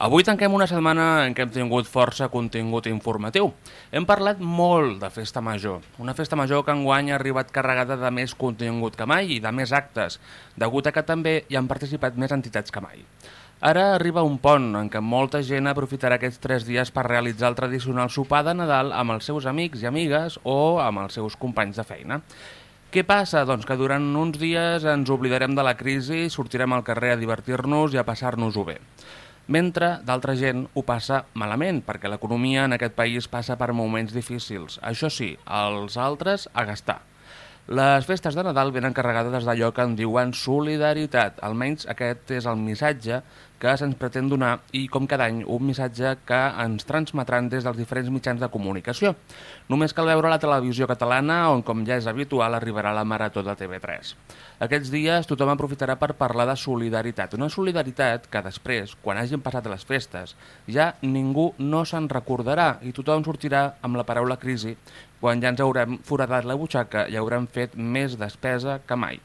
Avui tanquem una setmana en què hem tingut força contingut informatiu. Hem parlat molt de Festa Major, una Festa Major que enguany ha arribat carregada de més contingut que mai i de més actes, degut a que també hi han participat més entitats que mai. Ara arriba un pont en què molta gent aprofitarà aquests tres dies per realitzar el tradicional sopar de Nadal amb els seus amics i amigues o amb els seus companys de feina. Què passa? Doncs que durant uns dies ens oblidarem de la crisi, sortirem al carrer a divertir-nos i a passar-nos-ho bé mentre d'altra gent ho passa malament, perquè l'economia en aquest país passa per moments difícils. Això sí, els altres a gastar. Les festes de Nadal venen carregades d'allò que en diuen solidaritat. Almenys aquest és el missatge que se'ns pretén donar i, com cada any, un missatge que ens transmetran des dels diferents mitjans de comunicació. Només cal veure la televisió catalana, on, com ja és habitual, arribarà la Marató de TV3. Aquests dies tothom aprofitarà per parlar de solidaritat. Una solidaritat que després, quan hagin passat les festes, ja ningú no se'n recordarà i tothom sortirà amb la paraula crisi quan ja ens haurem foradat la butxaca i haurem fet més despesa que mai.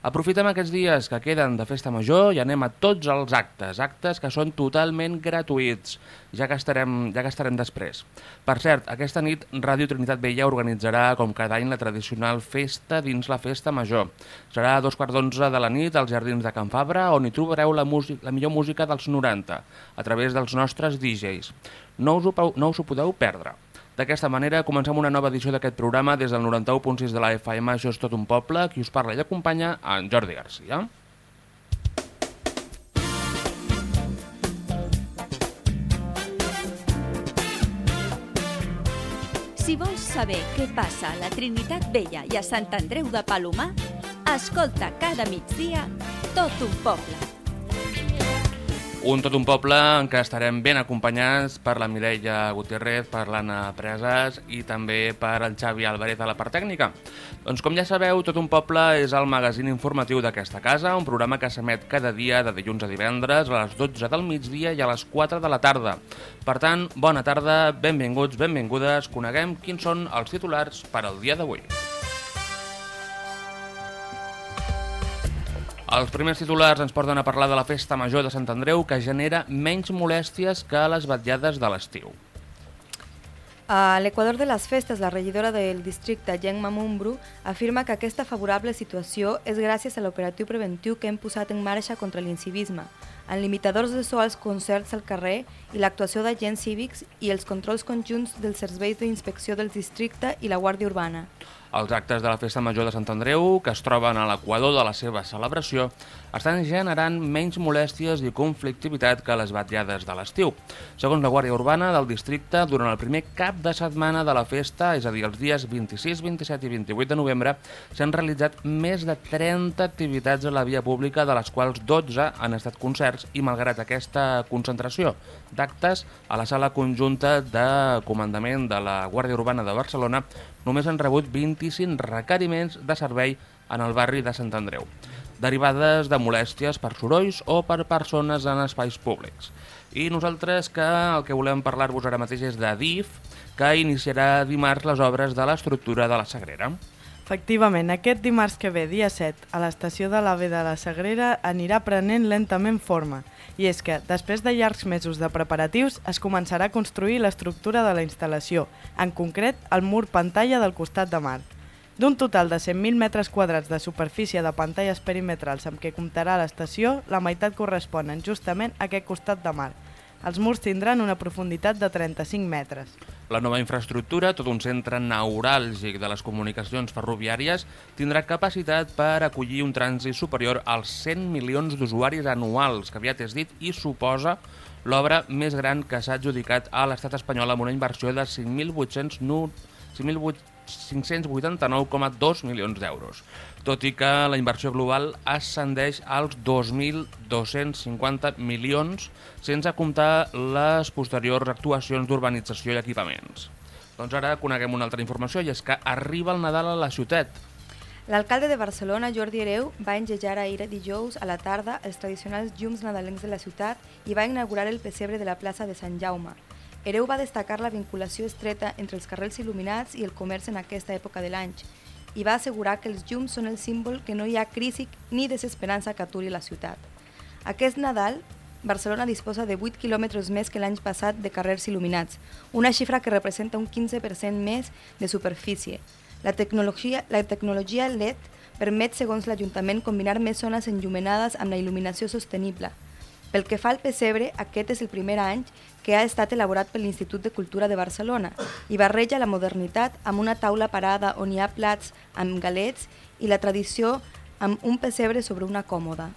Aprofitem aquests dies que queden de festa major i anem a tots els actes, actes que són totalment gratuïts, ja que estarem, ja que estarem després. Per cert, aquesta nit Ràdio Trinitat Vella organitzarà, com cada any, la tradicional festa dins la festa major. Serà a dos quarts d'onze de la nit als Jardins de Can Fabra, on hi trobareu la, la millor música dels 90, a través dels nostres DJs. No us ho, no us ho podeu perdre. D'aquesta manera, comencem una nova edició d'aquest programa des del 91.6 de la FM, això és tot un poble, qui us parla i acompanya en Jordi Garcia. Si vols saber què passa a la Trinitat Vella i a Sant Andreu de Palomar, escolta cada migdia tot un poble. Un tot un poble en què estarem ben acompanyats per la Mireia Gutiérrez, per l'Anna Presas i també per el Xavi Álvarez a la part tècnica. Doncs com ja sabeu, Tot un poble és el magazín informatiu d'aquesta casa, un programa que s'emet cada dia de dilluns a divendres a les 12 del migdia i a les 4 de la tarda. Per tant, bona tarda, benvinguts, benvingudes, coneguem quins són els titulars per al dia d'avui. Els primers titulars ens porten a parlar de la festa major de Sant Andreu que genera menys molèsties que les vetllades de l'estiu. A l'Equador de les Festes, la regidora del districte, Gemma Mumbru, afirma que aquesta favorable situació és gràcies a l'operatiu preventiu que hem posat en marxa contra l'incivisme, en limitadors de so als concerts al carrer i l'actuació d'agents cívics i els controls conjunts dels serveis d'inspecció del districte i la Guàrdia Urbana. Els actes de la Festa Major de Sant Andreu, que es troben a l'equador de la seva celebració, estan generant menys molèsties i conflictivitat que les batllades de l'estiu. Segons la Guàrdia Urbana del districte, durant el primer cap de setmana de la festa, és a dir, els dies 26, 27 i 28 de novembre, s'han realitzat més de 30 activitats a la via pública, de les quals 12 han estat concerts i, malgrat aquesta concentració d'actes, a la sala conjunta de comandament de la Guàrdia Urbana de Barcelona només han rebut 25 requeriments de servei en el barri de Sant Andreu, derivades de molèsties per sorolls o per persones en espais públics. I nosaltres que el que volem parlar-vos ara mateix és de DIF, que iniciarà dimarts les obres de l'estructura de la Sagrera. Efectivament, aquest dimarts que ve, dia 7, a l'estació de l'AVE de la Sagrera anirà prenent lentament forma. I és que, després de llargs mesos de preparatius, es començarà a construir l'estructura de la instal·lació, en concret, el mur pantalla del costat de mar. D'un total de 100.000 metres quadrats de superfície de pantalles perimetrals amb què comptarà l'estació, la meitat corresponen justament a aquest costat de mar, els murs tindran una profunditat de 35 metres. La nova infraestructura, tot un centre neuràlgic de les comunicacions ferroviàries, tindrà capacitat per acollir un trànsit superior als 100 milions d'usuaris anuals, que aviat és dit, i suposa l'obra més gran que s'ha adjudicat a l'estat espanyol amb una inversió de 5.800 589,2 milions d'euros, tot i que la inversió global ascendeix als 2.250 milions, sense comptar les posteriors actuacions d'urbanització i equipaments. Doncs ara coneguem una altra informació, i és que arriba el Nadal a la ciutat. L'alcalde de Barcelona, Jordi Hereu, va engegar ahir dijous a la tarda els tradicionals llums nadalencs de la ciutat i va inaugurar el pessebre de la plaça de Sant Jaume, Hereu va destacar la vinculació estreta entre els carrers il·luminats i el comerç en aquesta època de l'any i va assegurar que els llums són el símbol que no hi ha crisi ni desesperança que aturi la ciutat. Aquest Nadal Barcelona disposa de 8 quilòmetres més que l'any passat de carrers il·luminats, una xifra que representa un 15% més de superfície. La tecnologia, la tecnologia LED permet, segons l'Ajuntament, combinar més zones enllumenades amb la il·luminació sostenible. Pel que fa al pessebre, aquest és el primer any que ha estat elaborat per l'Institut de Cultura de Barcelona i barreja la modernitat amb una taula parada on hi ha plats amb galets i la tradició amb un pessebre sobre una còmoda.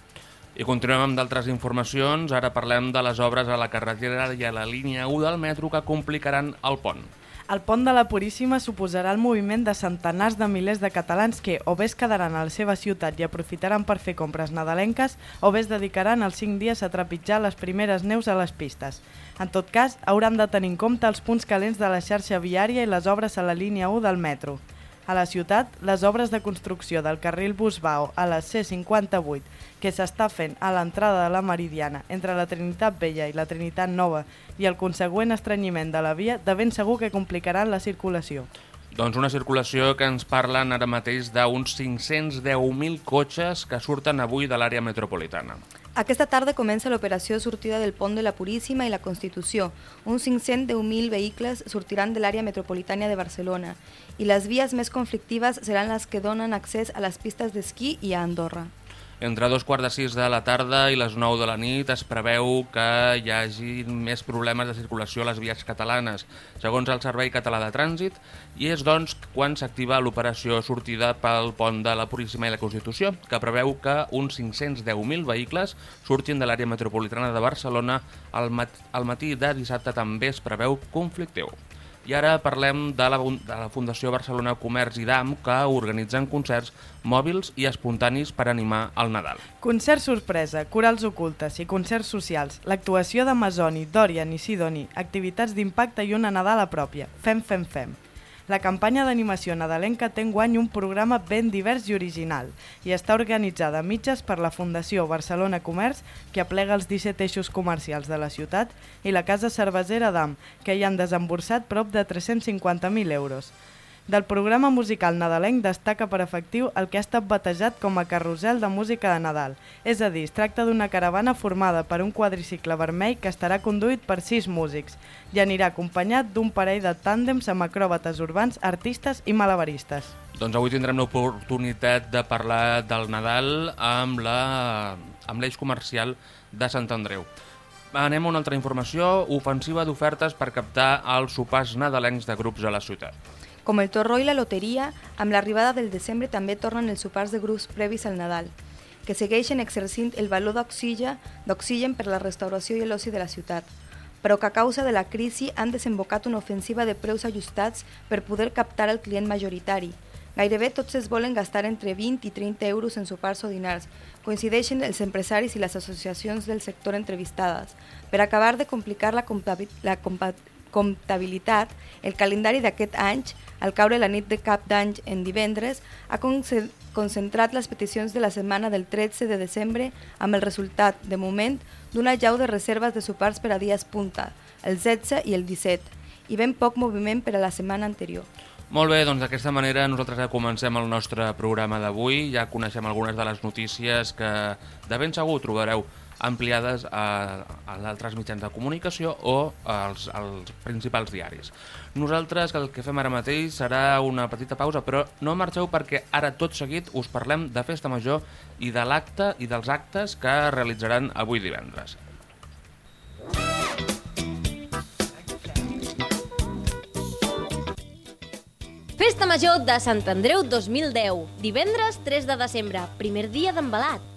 I continuem amb d'altres informacions. Ara parlem de les obres a la carretera i a la línia 1 del metro que complicaran el pont. El pont de la Puríssima suposarà el moviment de centenars de milers de catalans que o bé es quedaran a la seva ciutat i aprofitaran per fer compres nadalenques o bé es dedicaran els 5 dies a trepitjar les primeres neus a les pistes. En tot cas, hauran de tenir en compte els punts calents de la xarxa viària i les obres a la línia 1 del metro. A la ciutat, les obres de construcció del carril Busbao a la C58, que s'està fent a l'entrada de la Meridiana entre la Trinitat Vella i la Trinitat Nova i el consegüent estrenyiment de la via, de ben segur que complicaran la circulació. Doncs una circulació que ens parlen ara mateix d'uns 510.000 cotxes que surten avui de l'àrea metropolitana. Aquesta tarda comença l'operació sortida del pont de la Puríssima i la Constitució. Uns 510.000 vehicles sortiran de l'àrea metropolitana de Barcelona i les vies més conflictives seran les que donen accés a les pistes d'esquí i a Andorra. Entre dos quarts de sis de la tarda i les 9 de la nit es preveu que hi hagi més problemes de circulació a les vies catalanes, segons el Servei Català de Trànsit, i és doncs quan s'activa l'operació sortida pel pont de la Puríssima i la Constitució, que preveu que uns 510.000 vehicles surtin de l'àrea metropolitana de Barcelona al, mat al matí de dissabte també es preveu conflictiu. I ara parlem de la, de la Fundació Barcelona Comerç i DAM, que organitzen concerts mòbils i espontanis per animar el Nadal. Concert sorpresa, corals ocultes i concerts socials, l'actuació d'Amazoni, Dorian i Sidoni, activitats d'impacte i una Nadala pròpia. Fem, fem, fem. La campanya d'animació nadalenca té enguany un programa ben divers i original i està organitzada a mitges per la Fundació Barcelona Comerç, que aplega els 17 eixos comercials de la ciutat, i la Casa Cervesera d'Am, que hi han desemborsat prop de 350.000 euros. Del programa musical nadalenc destaca per efectiu el que ha estat batejat com a Carrusel de Música de Nadal. És a dir, es tracta d'una caravana formada per un quadricicle vermell que estarà conduït per sis músics i anirà acompanyat d'un parell de tàndems amb acròbates urbans, artistes i malabaristes. Doncs avui tindrem l'oportunitat de parlar del Nadal amb l'eix comercial de Sant Andreu. Anem a una altra informació, ofensiva d'ofertes per captar els sopars nadalencs de grups a la ciutat. Com el torró i la loteria, amb l'arribada del desembre també tornen els sopars de grups previs al Nadal, que segueixen exercint el valor d'oxigen per la restauració i l'oci de la ciutat, però que a causa de la crisi han desembocat una ofensiva de preus ajustats per poder captar el client majoritari. Gairebé tots es volen gastar entre 20 i 30 euros en sopars o dinars. Coincideixen els empresaris i les associacions del sector entrevistades. Per acabar de complicar la, la comptabilitat, el calendari d'aquest any, al caure la nit de cap d'any en divendres, ha concentrat les peticions de la setmana del 13 de desembre amb el resultat, de moment, d'una llau de reserves de sopars per a dies punta, el 16 i el 17, i ben poc moviment per a la setmana anterior. Molt bé, doncs d'aquesta manera nosaltres ja comencem el nostre programa d'avui, ja coneixem algunes de les notícies que de ben segur trobareu ampliades a, a altres mitjans de comunicació o als, als principals diaris. Nosaltres el que fem ara mateix serà una petita pausa, però no marxeu perquè ara tot seguit us parlem de Festa Major i de l'acte i dels actes que realitzaran avui divendres. Festa Major de Sant Andreu 2010, divendres 3 de desembre, primer dia d'embalat.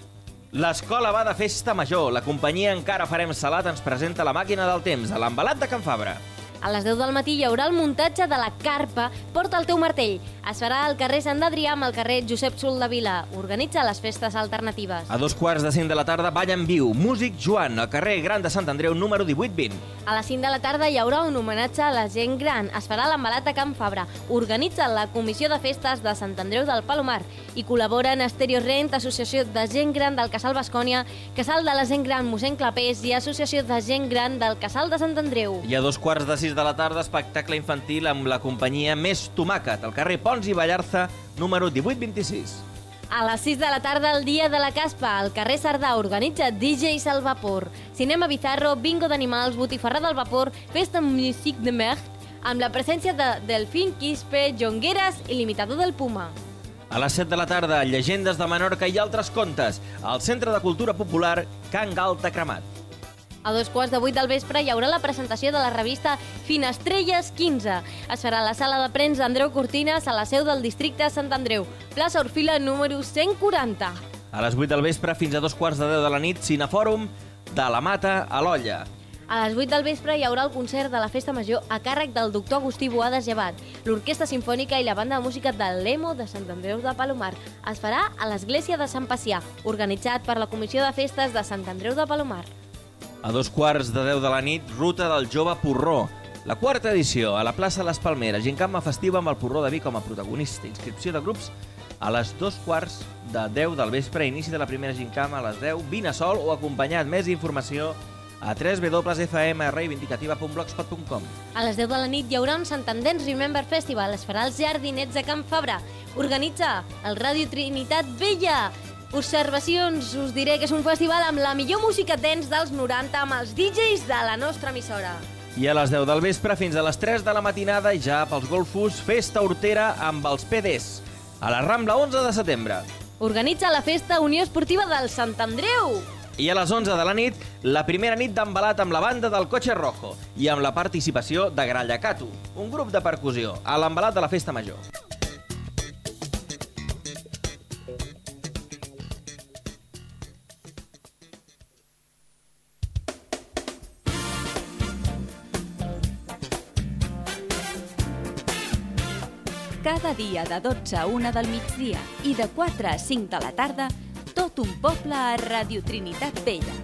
L'escola va de festa major. La companyia Encara farem salat ens presenta la màquina del temps a l'embalat de Can Fabra. A les 10 del matí hi haurà el muntatge de la carpa Porta el teu martell. Es farà al carrer Sant Adrià amb el carrer Josep Soldavila. Organitza les festes alternatives. A dos quarts de cinc de la tarda, ball en viu. Músic Joan, al carrer Gran de Sant Andreu, número 1820. A les 5 de la tarda hi haurà un homenatge a la gent gran. Es farà l'embalat a Can Fabra. Organitza la Comissió de Festes de Sant Andreu del Palomar. I col·laboren Estereo Rent, Associació de Gent Gran del Casal Bascònia, Casal de la Gent Gran Mossèn Clapés i Associació de Gent Gran del Casal de Sant Andreu. I a dos quarts de sis de la tarda, espectacle infantil amb la companyia Més Tomàquet, al carrer Pons i Ballarza, número 1826. A les 6 de la tarda, el dia de la caspa, al carrer Cerdà, organitza DJs al vapor. Cinema bizarro, bingo d'animals, botifarrada al vapor, festa musique de merde, amb la presència de Delfín Quispe, Jongueras i l'imitador del Puma. A les 7 de la tarda, llegendes de Menorca i altres contes, al Centre de Cultura Popular Can Galta Cremat. A dos quarts de vuit del vespre hi haurà la presentació de la revista Finestrelles 15. Es farà a la sala de premsa Andreu Cortines a la seu del districte de Sant Andreu, plaça Orfila número 140. A les 8 del vespre fins a dos quarts de 10 de la nit, Cinefòrum de la Mata a l'Olla. A les 8 del vespre hi haurà el concert de la Festa Major a càrrec del doctor Agustí Boades Llevat, l'Orquestra Simfònica i la banda de música del Lemo de Sant Andreu de Palomar. Es farà a l'Església de Sant Pacià, organitzat per la Comissió de Festes de Sant Andreu de Palomar. A dos quarts de 10 de la nit, Ruta del Jove Porró. La quarta edició, a la plaça Les Palmeres, Gincama festiva amb el Porró de Vi com a protagonista. Inscripció de grups a les dos quarts de 10 del vespre, inici de la primera gincama a les 10, vine sol o acompanyat. Més informació a www.fmreivindicativa.blogspot.com A les 10 de la nit hi haurà un Santandens Remember Festival. Es farà als Jardinets de Can Fabra. Organitza el Ràdio Trinitat Vella. Observacions, us diré que és un festival amb la millor música dance dels 90 amb els DJs de la nostra emissora. I a les 10 del vespre fins a les 3 de la matinada i ja pels golfos, festa hortera amb els PDs. A la Rambla 11 de setembre. Organitza la festa Unió Esportiva del Sant Andreu. I a les 11 de la nit, la primera nit d'embalat amb la banda del Cotxe Rojo i amb la participació de Grallacatu, un grup de percussió, a l'embalat de la Festa Major. Cada dia de 12 a 1 del migdia i de 4 a 5 de la tarda, tot un poble a Radio Trinitat Vella.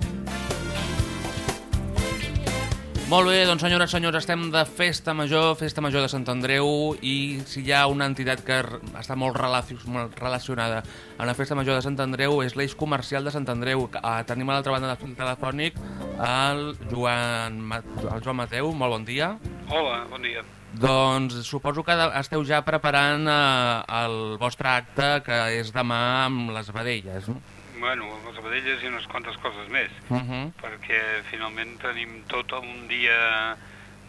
Molt bé, doncs senyores i senyors, estem de Festa Major, Festa Major de Sant Andreu, i si hi ha una entitat que està molt relaci- molt relacionada amb la Festa Major de Sant Andreu és l'Eix Comercial de Sant Andreu. Eh, tenim a l'altra banda del telefònic el Joan, el Joan Mateu, molt bon dia. Hola, bon dia. Doncs suposo que esteu ja preparant eh, el vostre acte, que és demà amb les vedelles, no? Bueno, les abadelles i unes quantes coses més, Uh -huh. perquè finalment tenim tot un dia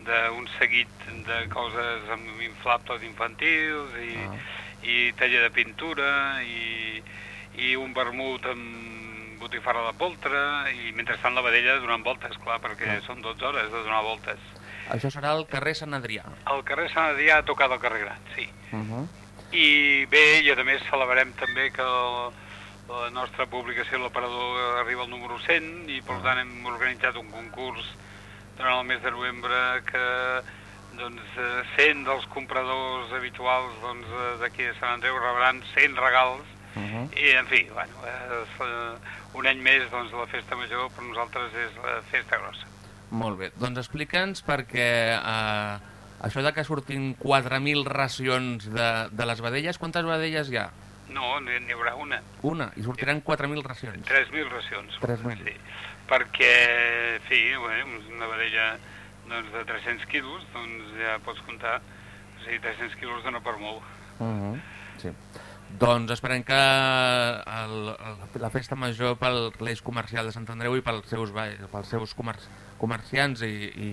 d'un seguit de coses amb inflables infantils i, Ah. i taller de pintura i, i un vermut amb botifarra de poltre i mentrestant la vedella donant voltes, clar, perquè són 12 hores de donar voltes. Això serà al carrer Sant Adrià. El carrer Sant Adrià ha tocat el carrer Gran, sí. Uh -huh. I bé, i a més celebrem també que el, la nostra publicació, l'operador, arriba al número 100 i per tant hem organitzat un concurs durant el mes de novembre que doncs, eh, 100 dels compradors habituals doncs, eh, d'aquí de Sant Andreu rebran 100 regals Uh -huh. i en fi, bueno, és, eh, un any més doncs, la festa major per nosaltres és la festa grossa. Molt bé, doncs explica'ns perquè eh, això de que surtin 4.000 racions de, de les vedelles, quantes vedelles hi ha? No, n'hi haurà una. Una, i sortiran 4.000 racions. 3.000 racions. 3.000. Sí. Perquè, fi, bé, una vedella doncs, de 300 quilos, doncs ja pots comptar. O sigui, 300 quilos dona per molt. Uh -huh. sí. Doncs esperem que el, el, la festa major pel l'eix comercial de Sant Andreu i pels seus, pels seus comer, comerciants i, i,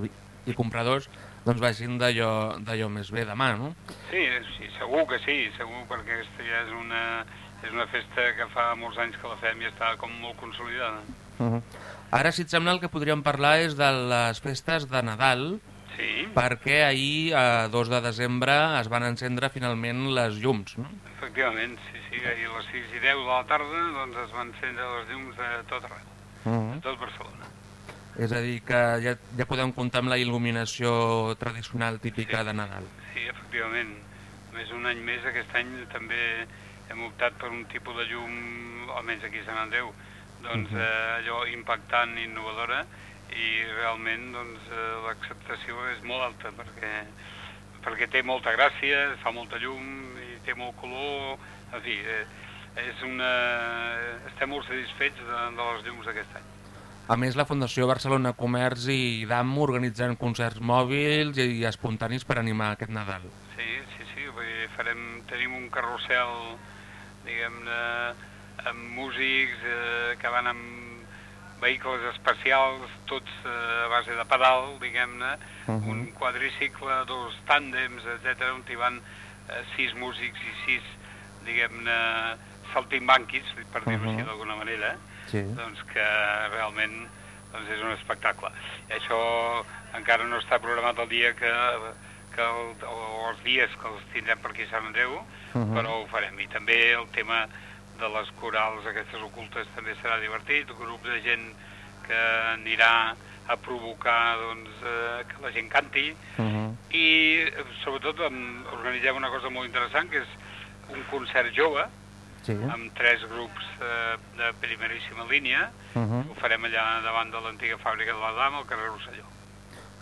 i, i compradors doncs vagin d'allò més bé demà, no? Sí, sí, segur que sí, segur, perquè aquesta ja és una, és una festa que fa molts anys que la fem i està com molt consolidada. Uh -huh. Ara, si et sembla, el que podríem parlar és de les festes de Nadal, Sí, perquè ahir, a 2 de desembre, es van encendre finalment les llums, no? efectivament, sí, sí, ahir a les 6 i 10 de la tarda doncs es van encendre les llums de tot arreu, Uh de tot Barcelona. És a dir, que ja, ja podem comptar amb la il·luminació tradicional típica de Nadal. Sí, efectivament. Més un any més, aquest any també hem optat per un tipus de llum, almenys aquí a Sant Andreu, doncs Mhm. eh, allò impactant, innovadora, i realment doncs, eh, l'acceptació és molt alta perquè, perquè té molta gràcia, fa molta llum i té molt color, en fi, eh, és una... estem molt satisfets de, de les llums d'aquest any. A més, la Fundació Barcelona Comerç i DAM organitzen concerts mòbils i, i espontanis per animar aquest Nadal. Sí, sí, sí, vull dir, farem, tenim un carrusel diguem-ne, amb músics eh, que van amb vehicles especials, tots eh, a base de pedal, diguem-ne, uh -huh. un quadricicle, dos tàndems, etc on hi van eh, sis músics i sis, diguem-ne, saltimbanquis, per dir-ho uh -huh. així d'alguna manera, Sí. doncs que realment doncs és un espectacle. I això encara no està programat el dia que, que el, o els dies que els tindrem per aquí a Sant Andreu, Uh -huh. però ho farem. I també el tema de les corals aquestes ocultes també serà divertit, un grup de gent que anirà a provocar doncs, eh, que la gent canti Uh -huh. i sobretot em, organitzem una cosa molt interessant que és un concert jove Sí. amb tres grups eh, de primeríssima línia Uh -huh. ho farem allà davant de l'antiga fàbrica de la Dama al carrer Rosselló.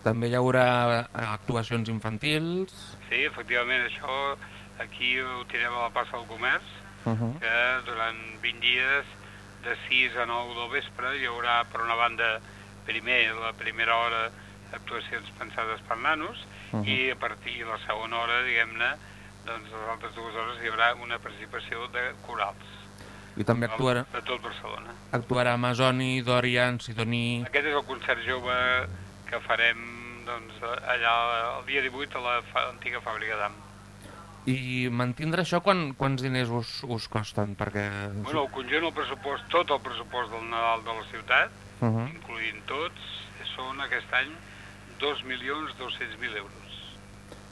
També hi haurà eh, actuacions infantils. Sí, efectivament, això aquí ho tirem a la plaça del Comerç, Uh -huh. que durant 20 dies, de 6 a 9 del vespre, hi haurà, per una banda, primer, la primera hora, actuacions pensades per nanos, Uh -huh. i a partir de la segona hora, diguem-ne, doncs les altres dues hores hi haurà una participació de corals. I també actuarà, De tot Barcelona. actuarà Amazoni, Dorian, Sidoní... Aquest és el concert jove que farem doncs, allà el dia 18 a la fa, antiga fàbrica d'Am. I mantindre això quan, quants diners us, us costen? Perquè... Bueno, el conjunt, el pressupost, tot el pressupost del Nadal de la ciutat, Uh -huh. incloent tots, són aquest any 2.200.000 euros,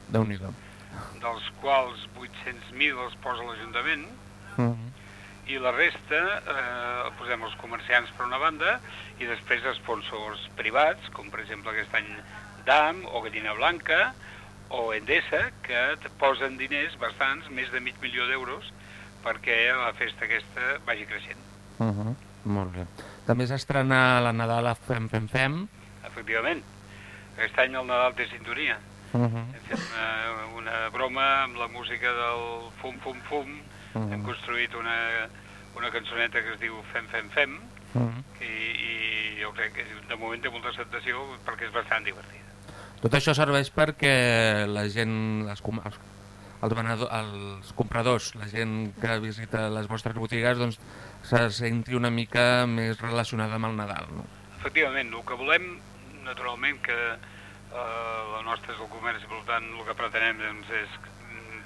Déu-n'hi-do. dels quals 800.000 els posa l'Ajuntament Uh -huh. i la resta eh, posem els comerciants per una banda i després sponsors privats, com per exemple aquest any DAM o Gallina Blanca o Endesa, que te posen diners bastants, més de mig milió d'euros, perquè la festa aquesta vagi creixent. Uh -huh. Molt bé. També s'estrena la Nadal a Fem Fem Fem. Efectivament, aquest any el Nadal té sintonia. Uh -huh. Hem fet una, una broma amb la música del Fum Fum Fum, Mhm. hem construït una, una cançoneta que es diu Fem Fem Fem, Uh -huh. i, i jo crec que de moment té molta acceptació perquè és bastant divertida. Tot això serveix perquè la gent, les, els, els, venedor, els compradors, la gent que visita les vostres botigues, doncs se senti una mica més relacionada amb el Nadal. No? Efectivament, el que volem, naturalment, que eh, el nostre és el comerç i per tant el que pretenem doncs, és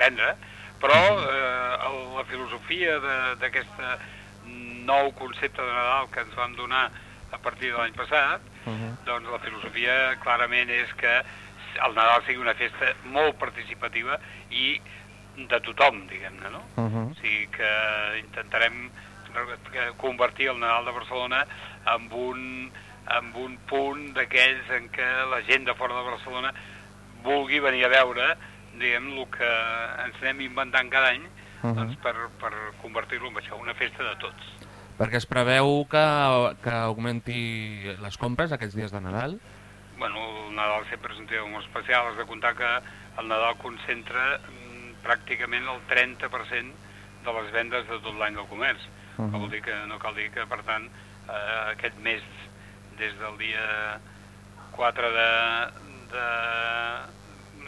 vendre, però eh, la filosofia d'aquest nou concepte de Nadal que ens vam donar a partir de l'any passat, Uh -huh. doncs la filosofia clarament és que el Nadal sigui una festa molt participativa i de tothom, diguem-ne, no? Uh -huh. O sigui que intentarem re- convertir el Nadal de Barcelona en un, en un punt d'aquells en què la gent de fora de Barcelona vulgui venir a veure diguem, el que ens anem inventant cada any Uh -huh. doncs per, per convertir-lo en això, una festa de tots. Perquè es preveu que, que augmenti les compres aquests dies de Nadal. Bueno, el Nadal sempre és un tema molt especial. Has de comptar que el Nadal concentra mm, pràcticament el 30% de les vendes de tot l'any del comerç. Uh. -huh. vol dir que no cal dir que, per tant, eh, aquest mes, des del dia 4 de... de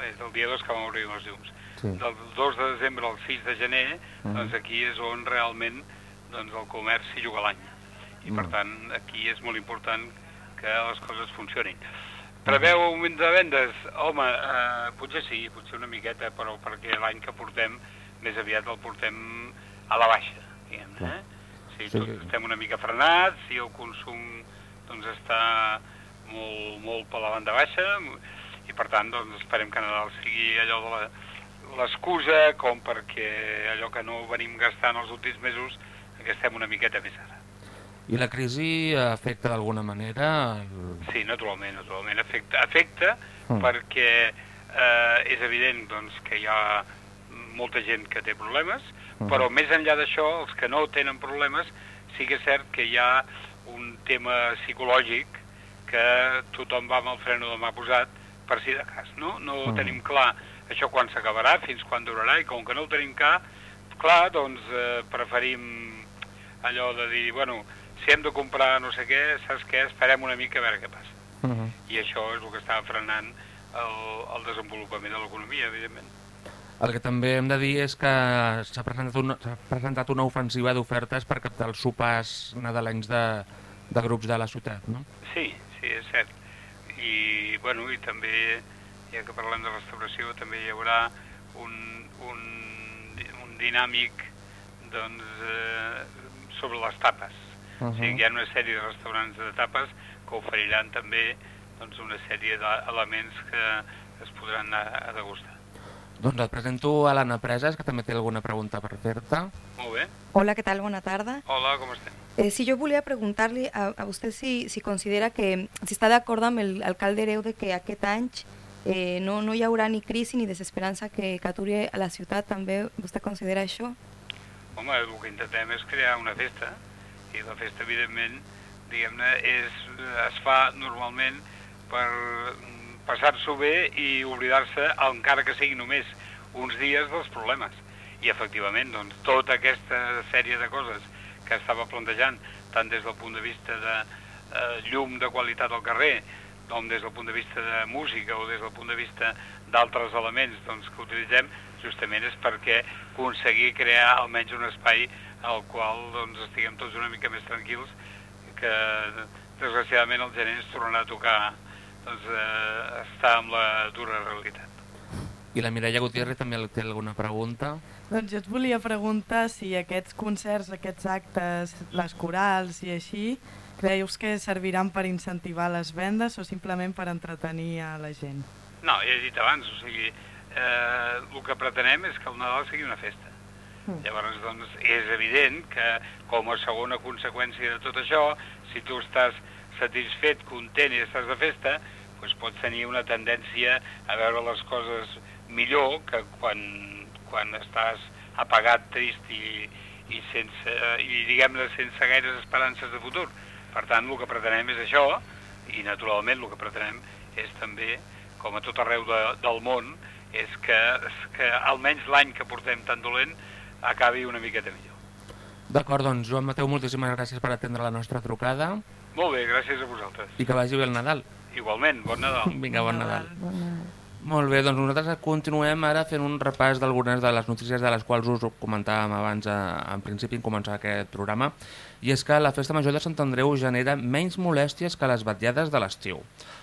és el dia 2 que vam obrir els llums. Sí. Del 2 de desembre al 6 de gener, Mhm. doncs aquí és on realment doncs, el comerç s'hi juga l'any. I per Mm. tant, aquí és molt important que les coses funcionin. Preveu augment de vendes? Home, eh, potser sí, potser una miqueta, però perquè l'any que portem, més aviat el portem a la baixa, diguem eh? Sí, Sí. tots estem una mica frenats i el consum doncs, està molt, molt per la banda baixa i per tant doncs, esperem que Nadal sigui allò de l'excusa com perquè allò que no venim gastant els últims mesos gastem una miqueta més ara. I la crisi afecta d'alguna manera... El... Sí, naturalment, naturalment afecta, afecta Mm. perquè eh, és evident doncs, que hi ha molta gent que té problemes, Mm. però més enllà d'això, els que no tenen problemes, sí que és cert que hi ha un tema psicològic que tothom va amb el freno de mà posat per si de cas, no? No Mm. tenim clar això quan s'acabarà, fins quan durarà, i com que no ho tenim clar, clar, doncs eh, preferim allò de dir, bueno, si hem de comprar no sé què, saps què, esperem una mica a veure què passa. Uh -huh. I això és el que està frenant el, el desenvolupament de l'economia, evidentment. El que també hem de dir és que s'ha presentat, una, presentat una ofensiva d'ofertes per captar els sopars nadalenys de, de grups de la ciutat, no? Sí, sí, és cert. I, bueno, i també, ja que parlem de restauració, també hi haurà un, un, un dinàmic doncs, eh, sobre les tapes. Uh -huh. O sigui, hi ha una sèrie de restaurants de tapes que oferiran també doncs, una sèrie d'elements que es podran a, a degustar. Doncs et presento a l'Anna Preses, que també té alguna pregunta per fer-te. Molt bé. Hola, què tal? Bona tarda. Hola, com estem? Eh, si jo volia preguntar-li a, a vostè si, si considera que, si està d'acord amb l'alcalde Hereu de que aquest any eh, no, no hi haurà ni crisi ni desesperança que, que aturi a la ciutat, també vostè considera això? Home, el que intentem és crear una festa, i la festa, evidentment, diguem-ne, es fa normalment per passar-s'ho bé i oblidar-se, encara que sigui només uns dies, dels problemes. I, efectivament, doncs, tota aquesta sèrie de coses que estava plantejant, tant des del punt de vista de eh, llum de qualitat al carrer, com des del punt de vista de música o des del punt de vista d'altres elements doncs, que utilitzem, justament és perquè aconseguir crear almenys un espai al qual doncs, estiguem tots una mica més tranquils, que desgraciadament el gener ens tornarà a tocar doncs, eh, estar amb la dura realitat. I la Mireia Gutiérrez també té alguna pregunta? Doncs jo et volia preguntar si aquests concerts, aquests actes, les corals i així, creius que serviran per incentivar les vendes o simplement per entretenir a la gent? No, ja he dit abans, o sigui, eh, el que pretenem és que el Nadal sigui una festa. Mm. Llavors, doncs, és evident que com a segona conseqüència de tot això, si tu estàs satisfet, content i estàs de festa, doncs pots tenir una tendència a veure les coses millor que quan, quan estàs apagat, trist i, i, sense, i diguem-ne sense gaires esperances de futur. Per tant, el que pretenem és això, i naturalment el que pretenem és també, com a tot arreu de, del món, és que, que almenys l'any que portem tan dolent acabi una miqueta millor. D'acord, doncs Joan Mateu, moltíssimes gràcies per atendre la nostra trucada. Molt bé, gràcies a vosaltres. I que vagi bé el Nadal. Igualment, bon Nadal. Vinga, bon Nadal. Bon Nadal. Molt bé, doncs nosaltres continuem ara fent un repàs d'algunes de les notícies de les quals us comentàvem abans a, eh, en principi en començar aquest programa i és que la Festa Major de Sant Andreu genera menys molèsties que les batllades de l'estiu.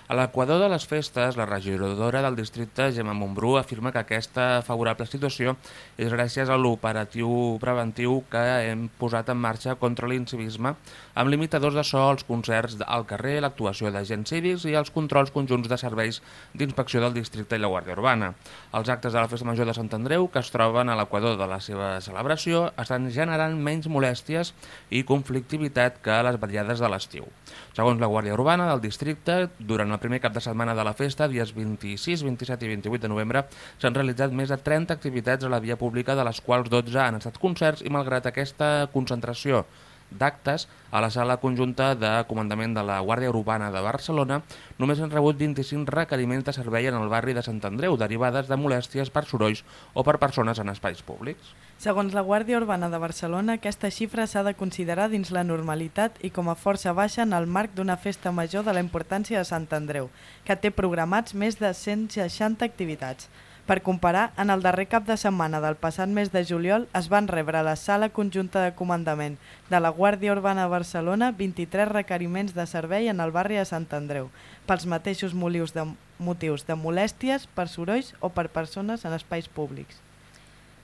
A l'equador de les festes, la regidora del districte, Gemma Montbrú, afirma que aquesta favorable situació és gràcies a l'operatiu preventiu que hem posat en marxa contra l'incivisme amb limitadors de so als concerts al carrer, l'actuació d'agents cívics i els controls conjunts de serveis d'inspecció del districte i la Guàrdia Urbana. Els actes de la Festa Major de Sant Andreu, que es troben a l'equador de la seva celebració, estan generant menys molèsties i conflictivitat que les vetllades de l'estiu. Segons la Guàrdia Urbana del districte, durant el primer cap de setmana de la festa, dies 26, 27 i 28 de novembre, s'han realitzat més de 30 activitats a la via pública, de les quals 12 han estat concerts i malgrat aquesta concentració d'actes a la sala conjunta de comandament de la Guàrdia Urbana de Barcelona només han rebut 25 requeriments de servei en el barri de Sant Andreu derivades de molèsties per sorolls o per persones en espais públics. Segons la Guàrdia Urbana de Barcelona, aquesta xifra s'ha de considerar dins la normalitat i com a força baixa en el marc d'una festa major de la importància de Sant Andreu, que té programats més de 160 activitats. Per comparar, en el darrer cap de setmana del passat mes de juliol es van rebre a la Sala Conjunta de Comandament de la Guàrdia Urbana de Barcelona 23 requeriments de servei en el barri de Sant Andreu, pels mateixos de, motius de molèsties, per sorolls o per persones en espais públics.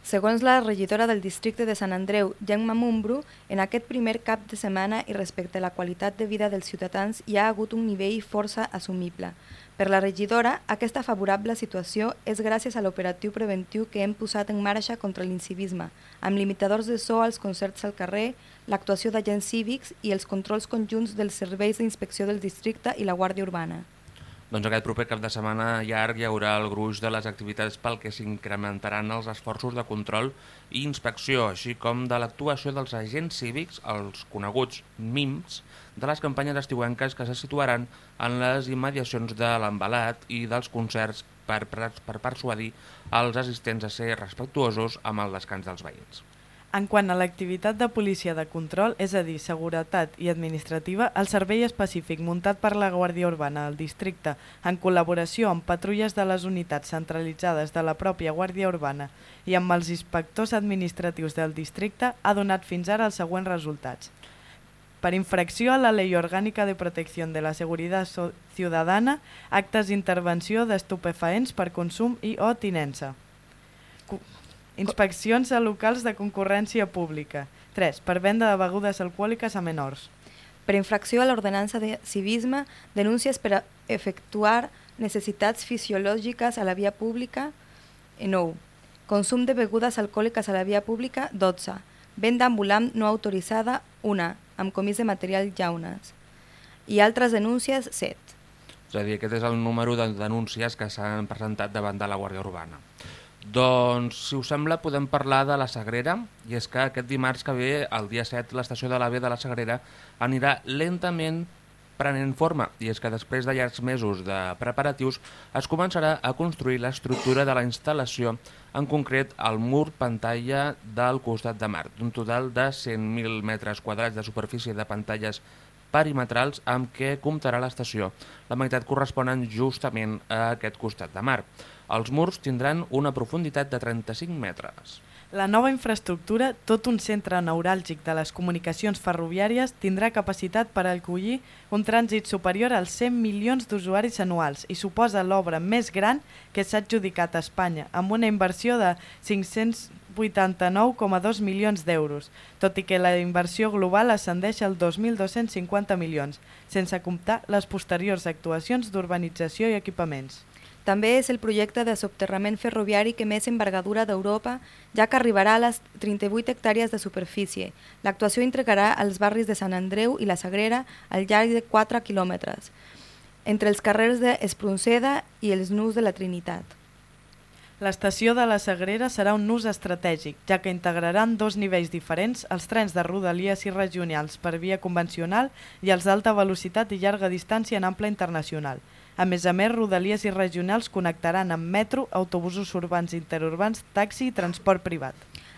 Segons la regidora del districte de Sant Andreu, Gemma Mumbru, en aquest primer cap de setmana i respecte a la qualitat de vida dels ciutadans hi ha hagut un nivell força assumible. Per la regidora, aquesta favorable situació és gràcies a l'operatiu preventiu que hem posat en marxa contra l'incivisme, amb limitadors de so als concerts al carrer, l'actuació d'agents cívics i els controls conjunts dels serveis d'inspecció del districte i la Guàrdia Urbana. Doncs aquest proper cap de setmana llarg hi haurà el gruix de les activitats pel que s'incrementaran els esforços de control i inspecció, així com de l'actuació dels agents cívics, els coneguts MIMS, de les campanyes estiuenques que se situaran en les immediacions de l'embalat i dels concerts per, per, per persuadir els assistents a ser respectuosos amb el descans dels veïns. En quant a l'activitat de policia de control, és a dir, seguretat i administrativa, el servei específic muntat per la Guàrdia Urbana del districte en col·laboració amb patrulles de les unitats centralitzades de la pròpia Guàrdia Urbana i amb els inspectors administratius del districte ha donat fins ara els següents resultats. Per infracció a la Ley Orgànica de Protecció de la Seguretat Ciudadana, actes d'intervenció d'estupefaents per consum i o tinença. Inspeccions a locals de concurrència pública. 3. Per venda de begudes alcohòliques a menors. Per infracció a l'ordenança de civisme, denúncies per a efectuar necessitats fisiològiques a la via pública. 9. Consum de begudes alcohòliques a la via pública. 12. Venda ambulant no autoritzada. 1. Amb comís de material llaunes. I altres denúncies. 7. És a dir, aquest és el número de denúncies que s'han presentat davant de la Guàrdia Urbana. Doncs, si us sembla, podem parlar de la Sagrera, i és que aquest dimarts que ve, el dia 7, l'estació de l'AVE de la Sagrera anirà lentament prenent forma, i és que després de llargs mesos de preparatius es començarà a construir l'estructura de la instal·lació, en concret el mur pantalla del costat de mar, d'un total de 100.000 metres quadrats de superfície de pantalles perimetrals amb què comptarà l'estació. La meitat corresponen justament a aquest costat de mar. Els murs tindran una profunditat de 35 metres. La nova infraestructura, tot un centre neuràlgic de les comunicacions ferroviàries, tindrà capacitat per acollir un trànsit superior als 100 milions d'usuaris anuals i suposa l'obra més gran que s'ha adjudicat a Espanya, amb una inversió de 589,2 milions d'euros, tot i que la inversió global ascendeix al 2.250 milions, sense comptar les posteriors actuacions d'urbanització i equipaments. També és el projecte de subterrament ferroviari que més envergadura d'Europa, ja que arribarà a les 38 hectàrees de superfície. L'actuació entregarà els barris de Sant Andreu i la Sagrera al llarg de 4 quilòmetres, entre els carrers d'Espronceda i els nus de la Trinitat. L'estació de la Sagrera serà un nus estratègic, ja que integraran dos nivells diferents, els trens de rodalies i regionals per via convencional i els d'alta velocitat i llarga distància en ample internacional. A més a més, rodalies i regionals connectaran amb metro, autobusos urbans i interurbans, taxi i transport privat.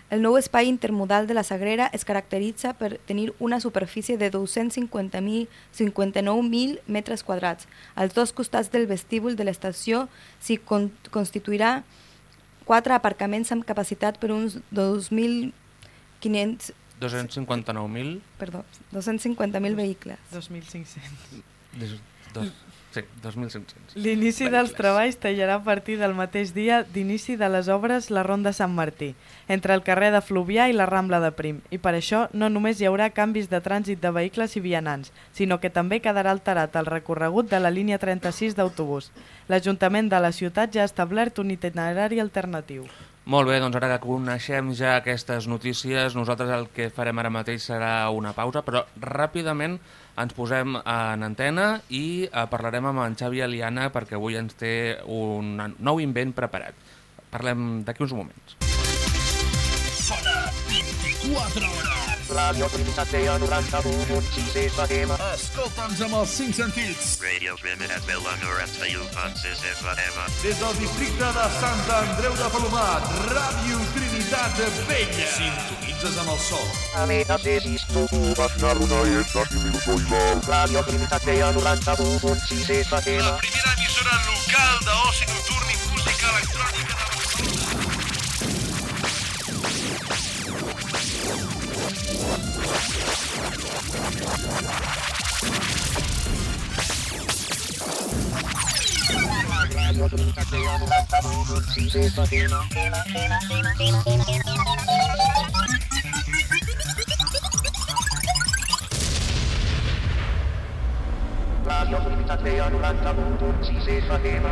El nou espai intermodal de la Sagrera es caracteritza per tenir una superfície de 259.000 metres quadrats. Als dos costats del vestíbul de l'estació s'hi con constituirà quatre aparcaments amb capacitat per uns 2.500... 259.000... Perdó, 250.000 vehicles. 2.500. Dos, sí, 2.500. L'inici dels treballs tallarà a partir del mateix dia d'inici de les obres la Ronda Sant Martí, entre el carrer de Fluvià i la Rambla de Prim, i per això no només hi haurà canvis de trànsit de vehicles i vianants, sinó que també quedarà alterat el recorregut de la línia 36 d'autobús. L'Ajuntament de la ciutat ja ha establert un itinerari alternatiu. Molt bé, doncs ara que coneixem ja aquestes notícies, nosaltres el que farem ara mateix serà una pausa, però ràpidament ens posem en antena i eh, parlarem amb en Xavi Aliana perquè avui ens té un nou invent preparat. Parlem d'aquí uns moments. Sona 24 hores. Radio Trinitat Vella 91.6 FM. Escolta'ns amb els 5 sentits. Radio Trinitat Vella 91.6 FM. Des del districte de Sant Andreu de Palomar, Ràdio Trinitat Vella. Sintonitzes amb el sol. Amena Cesis, Tucubas, Naruna i Esaki Minusoival. Radio Trinitat Vella 91.6 FM. La primera emissora local d'oci nocturn i música electrònica de Barcelona. Radio Trinitat Vella 91.6 FM. Radio Trinitat Vella 91.6 FM.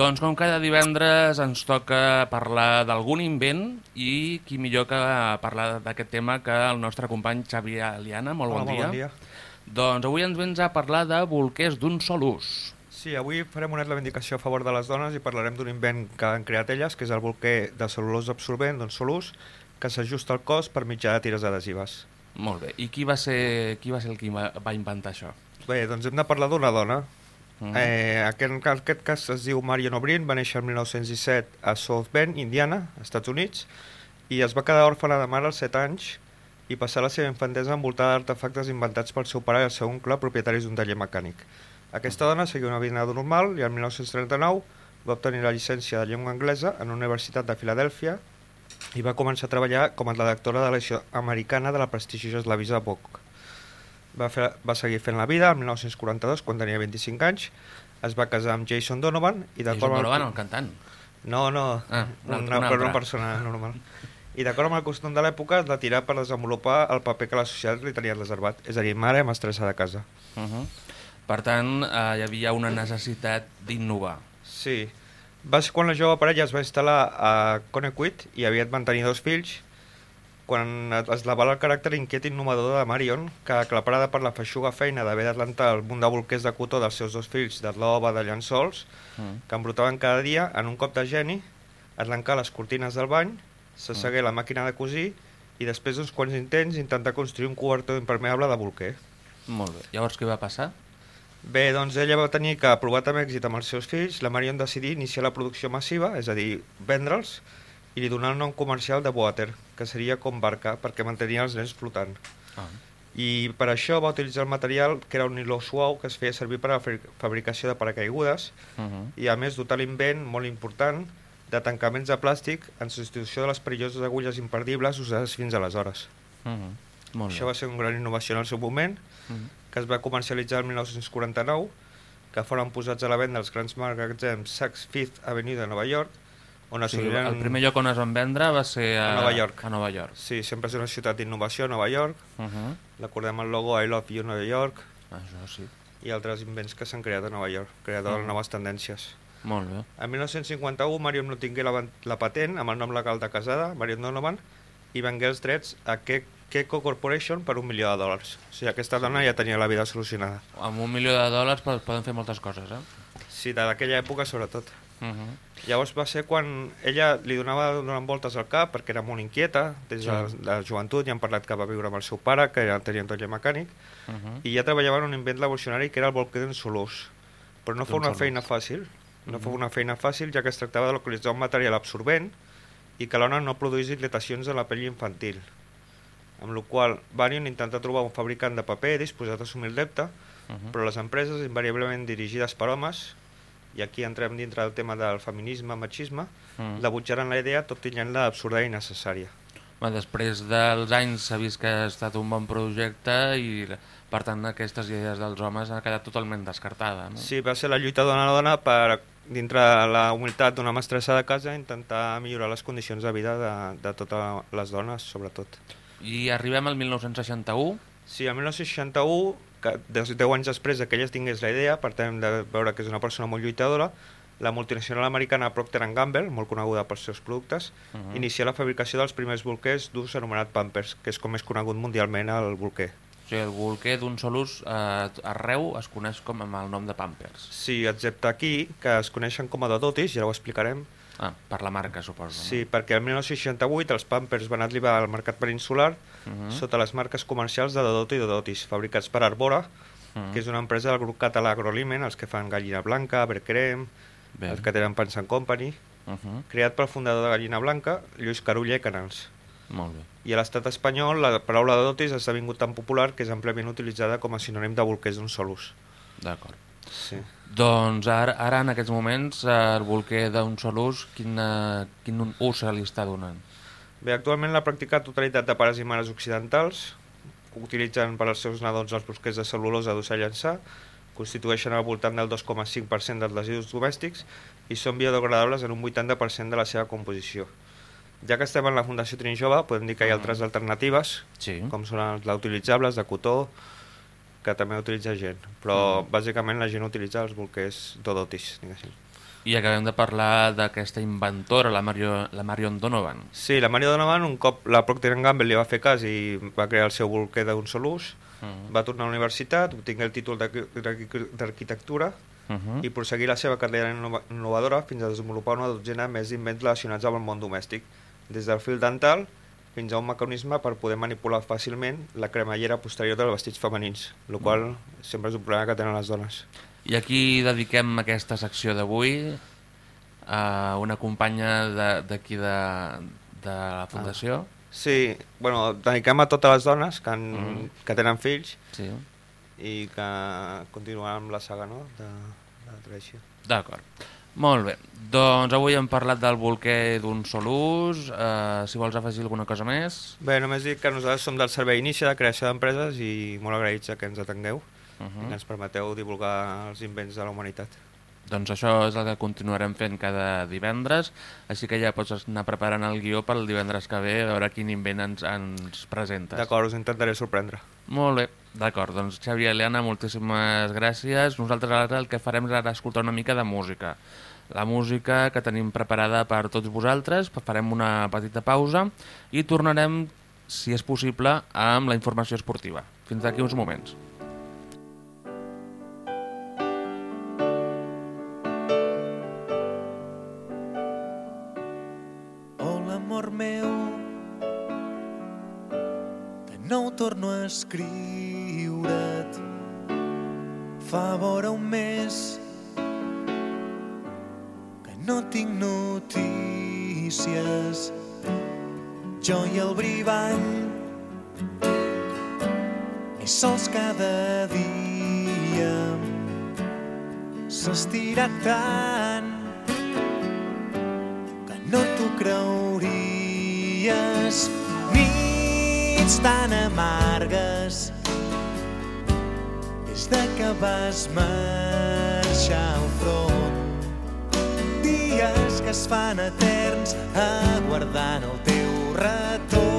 Doncs com cada divendres ens toca parlar d'algun invent i qui millor que parlar d'aquest tema que el nostre company Xavi Aliana. Molt bon Hola, dia. molt bon dia. Doncs avui ens vens a parlar de bolquers d'un sol ús. Sí, avui farem una reivindicació a favor de les dones i parlarem d'un invent que han creat elles, que és el bolquer de cel·lulós absorbent d'un sol ús, que s'ajusta al cos per mitjà de tires adhesives. Molt bé. I qui va ser, qui va ser el va, va inventar això? Bé, doncs hem de parlar d'una dona. Mm. Eh, aquest, aquest cas es diu Marion O'Brien, va néixer el 1917 a South Bend, Indiana, Estats Units, i es va quedar òrfana de mare als 7 anys i passar la seva infantesa envoltada d'artefactes inventats pel seu pare i el seu oncle, propietaris d'un taller mecànic. Aquesta dona seguia una vida normal i el 1939 va obtenir la llicència de llengua anglesa en la Universitat de Filadèlfia i va començar a treballar com a redactora de l'edició americana de la prestigiosa revista Vogue. Va, fer, va seguir fent la vida el 1942, quan tenia 25 anys, es va casar amb Jason Donovan i Jason Donovan, el cantant. No, no, Ah, un una, una, un però altre. una persona normal. I d'acord amb el costum de l'època, es va tirar per desenvolupar el paper que la societat li tenia reservat, és a dir, mare mestressa de casa. Uh -huh. Per tant, eh, hi havia una necessitat d'innovar. Sí. Va ser quan la jove parella es va instal·lar a Conecuit i aviat van tenir dos fills, quan es l'avala el caràcter inquiet i innovador de Marion, que aclaparada per la feixuga feina d'haver d'atlantar el munt de bolquers de cotó dels seus dos fills, de l'ova de llençols, Mm. que embrutaven cada dia, en un cop de geni, arrencar les cortines del bany, s'assegué la màquina de cosir i després d'uns quants intents intentar construir un cobertor impermeable de bolquer. Molt bé. Llavors, què va passar? Bé, doncs ella va tenir que, aprovat amb èxit amb els seus fills, la Marion decidí iniciar la producció massiva, és a dir, vendre'ls, i li donar el nom comercial de Water, que seria com barca, perquè mantenia els nens flotant. Ah. I per això va utilitzar el material que era un niló suau que es feia servir per a la fabri- fabricació de paracaigudes Uh -huh. i a més dotar l'invent molt important de tancaments de plàstic en substitució de les perilloses agulles imperdibles usades fins aleshores. Uh -huh. Molt Això bé. va ser un gran innovació en el seu moment, Uh -huh. que es va comercialitzar el 1949, que foren posats a la venda als grans magatzems Saks Fifth Avenue de Nova York, on O sigui, assoliren... el primer lloc on es van vendre va ser a, A Nova York. A Nova York. Sí, sempre és una ciutat d'innovació, Nova York. Uh -huh. Recordem el logo I Love You Nova York Això sí. i altres invents que s'han creat a Nova York, creador de Mm. noves tendències. Molt bé. En 1951, Marion no tingué la, la patent amb el nom legal de casada, Marion Donovan, i vengué els drets a Ke Keiko Corporation per un milió de dòlars. O sigui, aquesta dona ja tenia la vida solucionada. Amb un milió de dòlars po- poden fer moltes coses, eh? Sí, d'aquella època sobretot. Uh -huh. Llavors va ser quan ella li donava donant voltes al cap perquè era molt inquieta des de Sí. la joventut, ja han parlat que va viure amb el seu pare que era, tenia un taller mecànic Uh -huh. i ja treballava en un invent revolucionari que era el d'en Solós però no fou una feina fàcil no Mhm. fou una feina fàcil ja que es tractava de localitzar un material absorbent i que alhora no produís irritacions a la pell infantil amb la qual Varian intenta trobar un fabricant de paper disposat a assumir el repte Uh -huh. però les empreses invariablement dirigides per homes i aquí entrem dintre del tema del feminisme, machisme, Mm. la butjaren la idea tot tillant-la absurda i innecessària. Bé, després dels anys s'ha vist que ha estat un bon projecte i per tant aquestes idees dels homes han quedat totalment descartada. No? Sí, va ser la lluita dona a dona per, dintre de la humilitat d'una mestressa de casa, intentar millorar les condicions de vida de, de totes les dones, sobretot. I arribem al 1961. Sí, el 1961, que 10 anys després que ella tingués la idea, per tant de veure que és una persona molt lluitadora, la multinacional americana Procter Gamble, molt coneguda pels seus productes, Uh uh -huh. inicia la fabricació dels primers bolquers d'ús anomenat Pampers, que és com és conegut mundialment el bolquer. O sigui, el bolquer d'un sol ús eh, arreu es coneix com amb el nom de Pampers. Sí, excepte aquí, que es coneixen com a Dodotis, ja ho explicarem. Ah, per la marca, suposo. Sí, perquè el 1968 els Pampers van arribar al mercat peninsular Uh -huh. sota les marques comercials de Dodot i Dodotis, fabricats per Arbora, Uh -huh. que és una empresa del grup català Agroaliment, els que fan Gallina Blanca, Bercrem, Bé. els que tenen Pans Company, Uh -huh. creat pel fundador de Gallina Blanca, Lluís Carulla i Canals. Molt bé. I a l'estat espanyol la paraula Dodotis ha esdevingut tan popular que és àmpliament utilitzada com a sinònim de bolquers d'un sol ús. D'acord. Sí. Doncs ara, ara en aquests moments, el bolquer d'un sol ús, quin, eh, quin ús se li està donant? Bé, actualment la practica totalitat de pares i mares occidentals utilitzen per als seus nadons els bolquers de cel·lulosa a llançar, constitueixen al voltant del 2,5% dels residus domèstics i són biodegradables en un 80% de la seva composició. Ja que estem en la Fundació Trini Jove, podem dir que hi ha altres alternatives, Sí. com són els utilitzables de cotó, que també utilitza gent, però bàsicament la gent utilitza els bolquers dodotis, diguéssim. I acabem de parlar d'aquesta inventora, la, Mario, la Marion Donovan. Sí, la Maria Donovan, un cop la Procter Gamble li va fer cas i va crear el seu bolquer d'un sol ús, Uh -huh. va tornar a la universitat, obtingué el títol d'arqui- d'arqui- d'arquitectura Uh -huh. i prosseguir la seva carrera innova- innovadora fins a desenvolupar una dotzena més d'invents relacionats amb el món domèstic, des del fil dental fins a un mecanisme per poder manipular fàcilment la cremallera posterior dels vestits femenins, el qual sempre és un problema que tenen les dones. I aquí dediquem aquesta secció d'avui a una companya de- d'aquí de, de la Fundació. Sí, bueno, dediquem a totes les dones que, han, Mhm. que tenen fills Sí. i que continuen amb la saga no? de, de la tradició. D'acord. Molt bé. Doncs avui hem parlat del bolquer d'un sol ús. Uh, si vols afegir alguna cosa més. Bé, només dic que nosaltres som del Servei Inici de Creació d'Empreses i molt agraïts que ens atengueu Uh i -huh. que ens permeteu divulgar els invents de la humanitat. Doncs això és el que continuarem fent cada divendres, així que ja pots anar preparant el guió pel divendres que ve, a veure quin invent ens, ens presentes. D'acord, us intentaré sorprendre. Molt bé, d'acord. Doncs Xavi i Eliana, moltíssimes gràcies. Nosaltres ara el que farem és ara escoltar una mica de música. La música que tenim preparada per tots vosaltres, farem una petita pausa i tornarem, si és possible, amb la informació esportiva. Fins d'aquí uns moments. Hola, amor meu, de nou torno a escriure't. Fa vora un mes que no tinc notícies. Jo i el brivall més sols cada dia s'estira tant que no t'ho creuries. Nits tan amargues de que vas marxar al front. Dies que es fan eterns aguardant el teu retorn.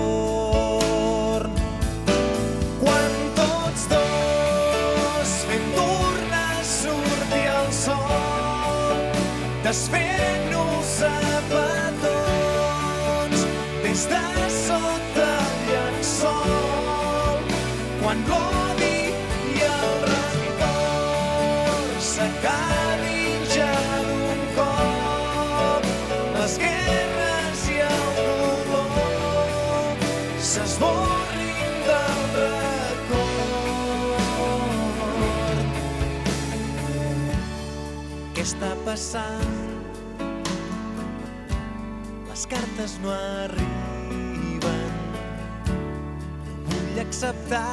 Està passant? Les cartes no arriben. No vull acceptar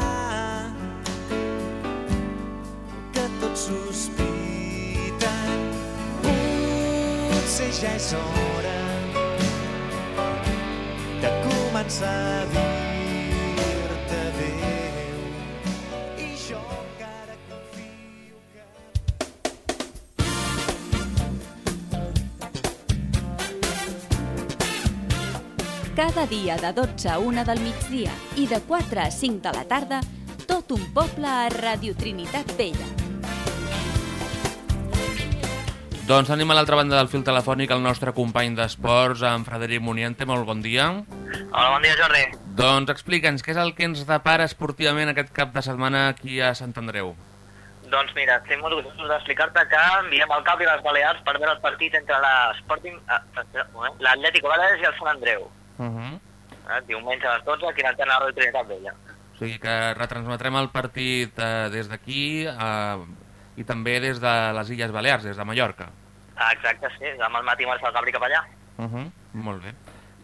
que tots sospiten. Potser ja és hora de començar a dir-te Cada dia de 12 a 1 del migdia i de 4 a 5 de la tarda, tot un poble a Radio Trinitat Vella. Doncs tenim a l'altra banda del fil telefònic el nostre company d'esports, en Frederic Muniente. Molt bon dia. Hola, bon dia, Jordi. Doncs explica'ns, què és el que ens depara esportivament aquest cap de setmana aquí a Sant Andreu? Doncs mira, estic molt orgullosos d'explicar-te que enviem al Cap i les Balears per veure el partit entre eh, l'Atlético Balears i el Sant Andreu. Uh -huh. Eh, diumenge a les 12, aquí a l'antena de Trinitat Vella. O sigui que retransmetrem el partit eh, des d'aquí eh, i també des de les Illes Balears, des de Mallorca. Ah, exacte, sí, demà al matí marxa el Cabri cap allà. Uh -huh. Molt bé.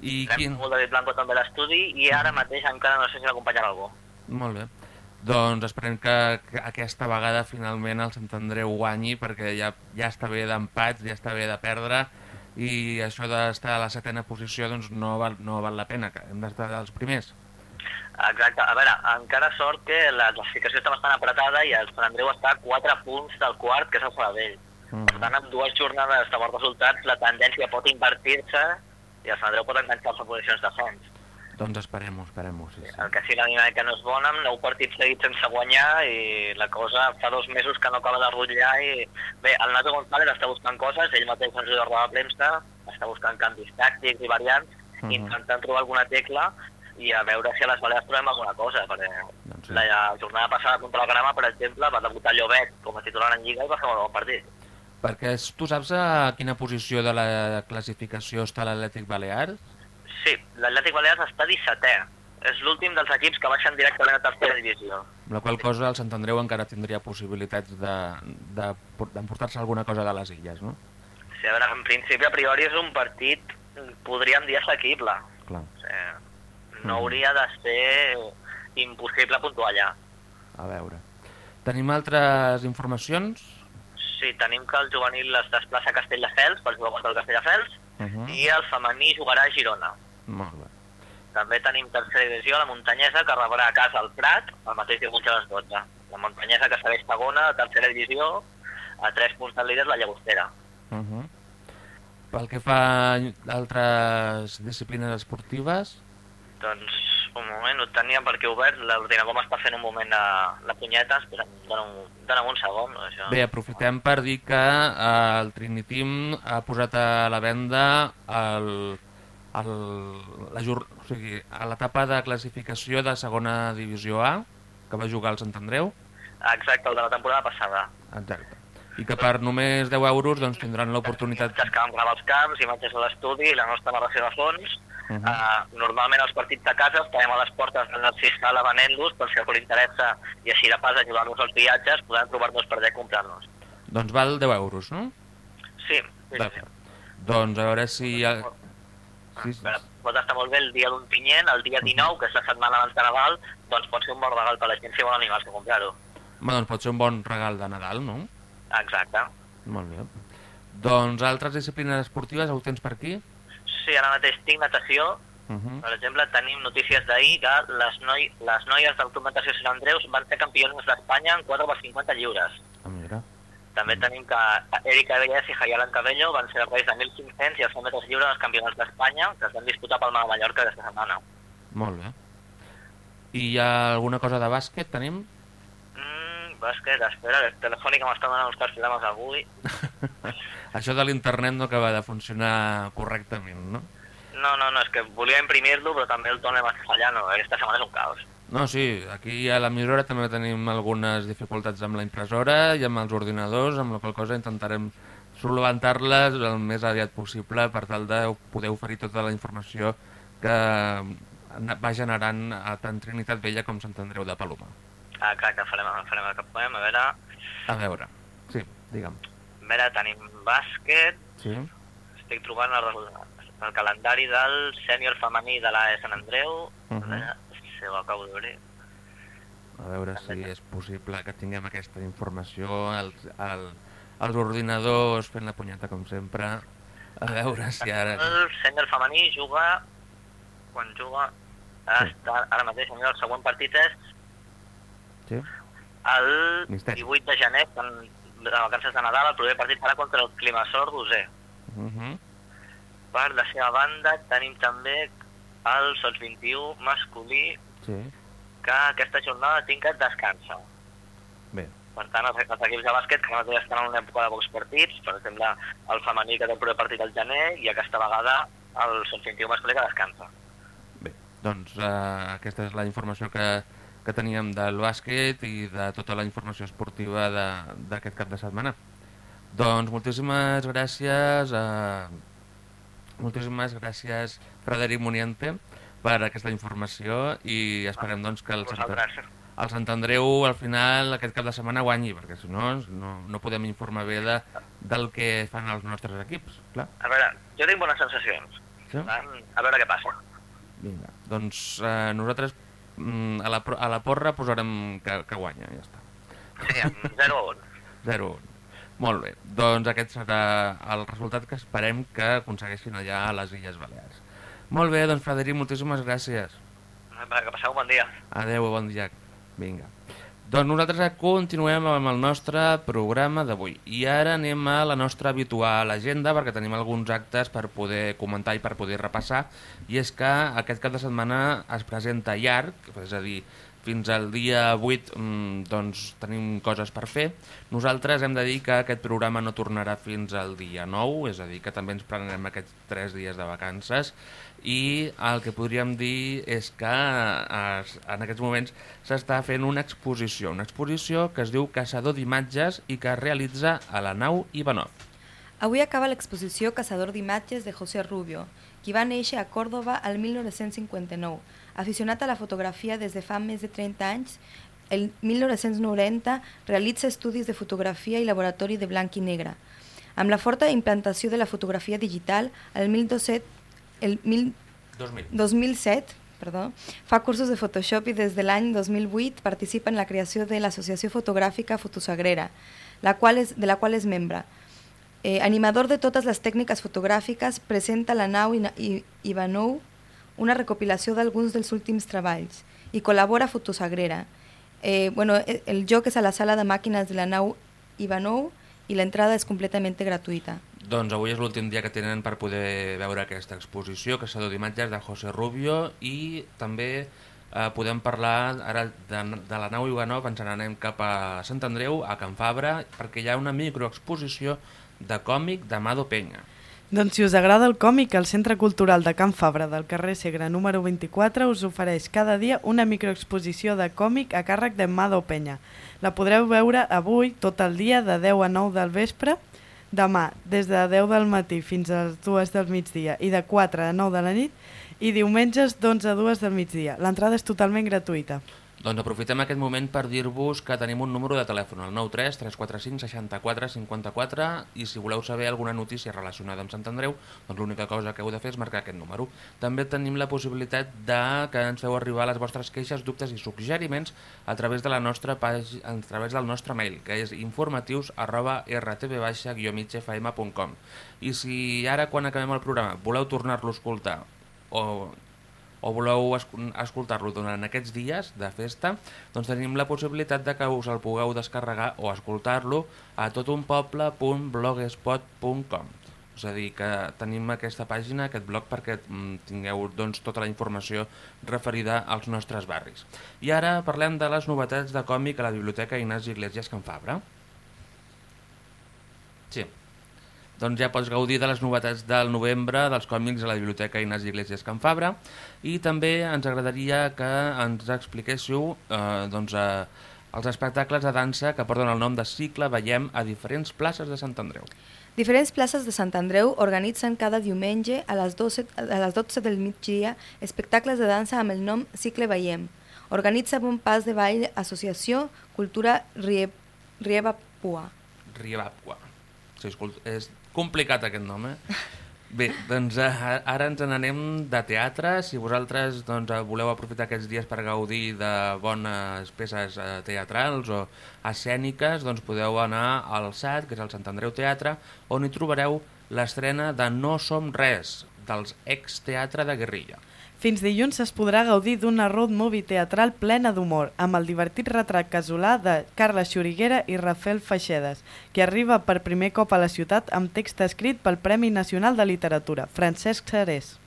I Quin... quin... molt David Blanco també a l'estudi i ara mateix encara no sé si l'acompanyarà algú. Molt bé. Doncs esperem que, que aquesta vegada finalment el Sant Andreu guanyi perquè ja, ja està bé d'empats, ja està bé de perdre i això d'estar a la setena posició doncs no val, no val la pena, que hem d'estar als primers. Exacte, a veure, encara sort que la classificació està bastant apretada i el Sant Andreu està a 4 punts del quart, que és el Sabadell. Mm. Per tant, amb dues jornades de bons resultats, la tendència pot invertir-se i el Sant Andreu pot enganxar-se a posicions de fons. Doncs esperem-ho, esperem-ho, sí, sí. El que sí, la dinàmica no és bona, amb nou partits seguits sense guanyar i la cosa fa dos mesos que no acaba de rotllar i... Bé, el Nato González està buscant coses, ell mateix ens ho de la premsa, està buscant canvis tàctics i variants, Mhm. intentant trobar alguna tecla i a veure si a les Balears trobem alguna cosa, perquè Doncs sí. la jornada passada contra la Grama, per exemple, va debutar Llobet com a titular en Lliga i va fer un bon partit. Perquè tu saps a quina posició de la classificació està l'Atlètic Balear? Sí, l'Atlètic Balears està 17è. És l'últim dels equips que baixen directament a tercera divisió. Amb la qual cosa el Sant Andreu encara tindria possibilitats de- de- d'emportar-se alguna cosa de les illes, no? Sí, a veure, en principi, a priori és un partit, podríem dir, assequible. Clar. O sigui, no hauria de ser impossible puntuar allà. A veure. Tenim altres informacions? Sí, tenim que el juvenil es desplaça a Castelldefels per jugar contra el Castelldefels Uh -huh. i el femení jugarà a Girona. Molt bé. També tenim tercera divisió, la muntanyesa, que rebrà a casa el Prat, el mateix diumenge a les 12. La muntanyesa que segueix segona, tercera divisió, a 3 punts del líder, la Llagostera. Uh -huh. Pel que fa a altres disciplines esportives, Doncs, un moment, ho tenia per aquí obert, l'ordinador m'està fent un moment la, la punyeta, espera, dona'm, dona'm un segon. Això. bé, aprofitem per dir que eh, el Trinitim ha posat a la venda el, el, la, o sigui, a l'etapa de classificació de segona divisió A, que va jugar al Sant Andreu, Exacte, el de la temporada passada. exacte. i que per només 10 euros doncs, tindran l'oportunitat... Que vam gravar els camps, imatges a l'estudi i la nostra narració de fons. Uh -huh. Uh, normalment els partits de casa estarem a les portes del Narcís Sala venent-los per si algú li interessa i així de pas ajudar-nos als viatges, podem trobar-nos per allà i comprar-nos. Doncs val 10 euros, no? Sí, sí, sí. Doncs a veure si... Sí, sí. Pot estar molt bé el dia d'un pinyent, el dia 19, que és la setmana abans de Nadal, doncs pot ser un bon regal per la gent si vol animals que comprar-ho. Doncs pot ser un bon regal de Nadal, no? Exacte. Molt bé. Doncs altres disciplines esportives ho tens per aquí? Sí, ara mateix tinc natació. Uh -huh. Per exemple, tenim notícies d'ahir que les, noi les noies Natació Sant Andreus van ser campiones d'Espanya en 4 per 50 lliures. Ah, mira. També tenim que Erika Vellés i Jayalan Cabello van ser reis de 1.500 i els 100 metres lliures els campionats d'Espanya, que es van disputar pel Mar de Mallorca aquesta setmana. Molt bé. I hi ha alguna cosa de bàsquet, tenim? Mm, bàsquet, espera, el telefònica m'està donant uns problemes avui. Això de l'internet no acaba de funcionar correctament, no? No, no, no, és que volia imprimir-lo, però també el torn m'està fallant. no? Aquesta setmana és un caos. No, sí, aquí a l'emissora també tenim algunes dificultats amb la impressora i amb els ordinadors, amb la qual cosa intentarem solventar-les el més aviat possible per tal de poder oferir tota la informació que va generant a tant Trinitat Vella com Sant Andreu de Paloma. Ah, clar, que farem, farem el que podem. A veure, A veure, sí, digue'm. a veure tenim bàsquet, Sí? estic trobant el, el calendari del sènior femení de la Sant Andreu. Uh A -huh. Si ho acabo d'obrir. A veure si és possible que tinguem aquesta informació als, al, als ordinadors fent la punyeta com sempre. A veure si ara... El sènior femení juga... Quan juga... Està, ara mateix, el següent partit és Sí? el Misteri. 18 de gener, quan, de vacances de Nadal, el primer partit serà contra el Climasor d'User. Uh -huh. Per la seva banda tenim també el Sots 21 masculí, Sí, que aquesta jornada tinc que descansa. bé. Per tant, els, els equips de bàsquet que ara estan en una època de pocs partits, per exemple, el femení que té el primer partit al gener i aquesta vegada el 21 masculí que descansa. Doncs eh, aquesta és la informació que, que teníem del bàsquet i de tota la informació esportiva de- d'aquest cap de setmana. Doncs moltíssimes gràcies a... Moltíssimes gràcies, Frederic Muniente, per aquesta informació i esperem doncs, que el Sant, Vosaltres. el Sant Andreu al final aquest cap de setmana guanyi, perquè si no no, no podem informar bé de, del que fan els nostres equips. Clar. A veure, jo tinc bones sensacions. Sí? A veure què passa. Vinga. Doncs eh, nosaltres mm, a, la, a la porra posarem que, que guanya, ja està. Sí, amb 0 a 1. 0 1. Molt bé, doncs aquest serà el resultat que esperem que aconsegueixin allà a les Illes Balears. Molt bé, doncs Frederic, moltíssimes gràcies. Que passeu un bon dia. Adeu, bon dia. Vinga. Doncs nosaltres continuem amb el nostre programa d'avui. I ara anem a la nostra habitual agenda, perquè tenim alguns actes per poder comentar i per poder repassar. I és que aquest cap de setmana es presenta llarg, és a dir, fins al dia 8 mm, doncs, tenim coses per fer. Nosaltres hem de dir que aquest programa no tornarà fins al dia 9, és a dir, que també ens prenem aquests 3 dies de vacances i el que podríem dir és que es, en aquests moments s'està fent una exposició, una exposició que es diu Caçador d'imatges i que es realitza a la nau Ivanov. Avui acaba l'exposició Caçador d'imatges de José Rubio, qui va néixer a Còrdoba al 1959. Aficionat a la fotografia des de fa més de 30 anys, el 1990 realitza estudis de fotografia i laboratori de blanc i negre. Amb la forta implantació de la fotografia digital, el 1200 el 1000 2000. 2007 perdó, fa cursos de Photoshop i des de l'any 2008 participa en la creació de l'Associació Fotogràfica Fotosagrera, la qual és, de la qual és membre. Eh, animador de totes les tècniques fotogràfiques, presenta la nau Ina- I- Ivanov, una recopilació d'alguns dels últims treballs, i col·labora a Fotosagrera. Eh, bueno, eh, el joc és a la sala de màquines de la nau Ivanov i l'entrada és completament gratuïta. Doncs avui és l'últim dia que tenen per poder veure aquesta exposició, que s'ha d'imatges de José Rubio i també eh, podem parlar ara de, de la nau Ivanov, ens n'anem cap a Sant Andreu, a Can Fabra, perquè hi ha una microexposició de còmic d'Amado Peña. Doncs si us agrada el còmic, el Centre Cultural de Can Fabra del carrer Segre número 24 us ofereix cada dia una microexposició de còmic a càrrec de Mado Penya. La podreu veure avui tot el dia de 10 a 9 del vespre, demà des de 10 del matí fins a les 2 del migdia i de 4 a 9 de la nit i diumenges d'11 a 2 del migdia. L'entrada és totalment gratuïta. Doncs aprofitem aquest moment per dir-vos que tenim un número de telèfon, el 93 345 64 54 i si voleu saber alguna notícia relacionada amb Sant Andreu, doncs l'única cosa que heu de fer és marcar aquest número. També tenim la possibilitat de que ens feu arribar les vostres queixes, dubtes i suggeriments a través de la nostra pàgina, a través del nostre mail, que és informatius arroba rtv-migfm.com i si ara quan acabem el programa voleu tornar-lo a escoltar o o voleu esc- escoltar-lo durant aquests dies de festa, doncs tenim la possibilitat de que us el pugueu descarregar o escoltar-lo a totunpoble.blogspot.com és a dir, que tenim aquesta pàgina, aquest blog, perquè mm, tingueu doncs, tota la informació referida als nostres barris. I ara parlem de les novetats de còmic a la Biblioteca Ignasi Iglesias Can Fabra. Sí. Doncs ja pots gaudir de les novetats del novembre dels còmics a la Biblioteca Ignasi Iglesias Can Fabra i també ens agradaria que ens expliquéssiu eh, doncs, eh, els espectacles de dansa que porten el nom de Cicle Veiem a diferents places de Sant Andreu. Diferents places de Sant Andreu organitzen cada diumenge a les 12, a les 12 del migdia espectacles de dansa amb el nom Cicle Veiem. Organitza Bon Pas de Ball Associació Cultura Rie, Rieva Pua. Riabapua. Sí, és, és complicat aquest nom, eh? Bé, doncs eh, ara ens n'anem de teatre. Si vosaltres doncs, eh, voleu aprofitar aquests dies per gaudir de bones peces eh, teatrals o escèniques, doncs podeu anar al SAT, que és el Sant Andreu Teatre, on hi trobareu l'estrena de No som res, dels ex-teatre de guerrilla. Fins dilluns es podrà gaudir d'una road movie teatral plena d'humor, amb el divertit retrat casolà de Carla Xuriguera i Rafael Feixedes, que arriba per primer cop a la ciutat amb text escrit pel Premi Nacional de Literatura, Francesc Serés.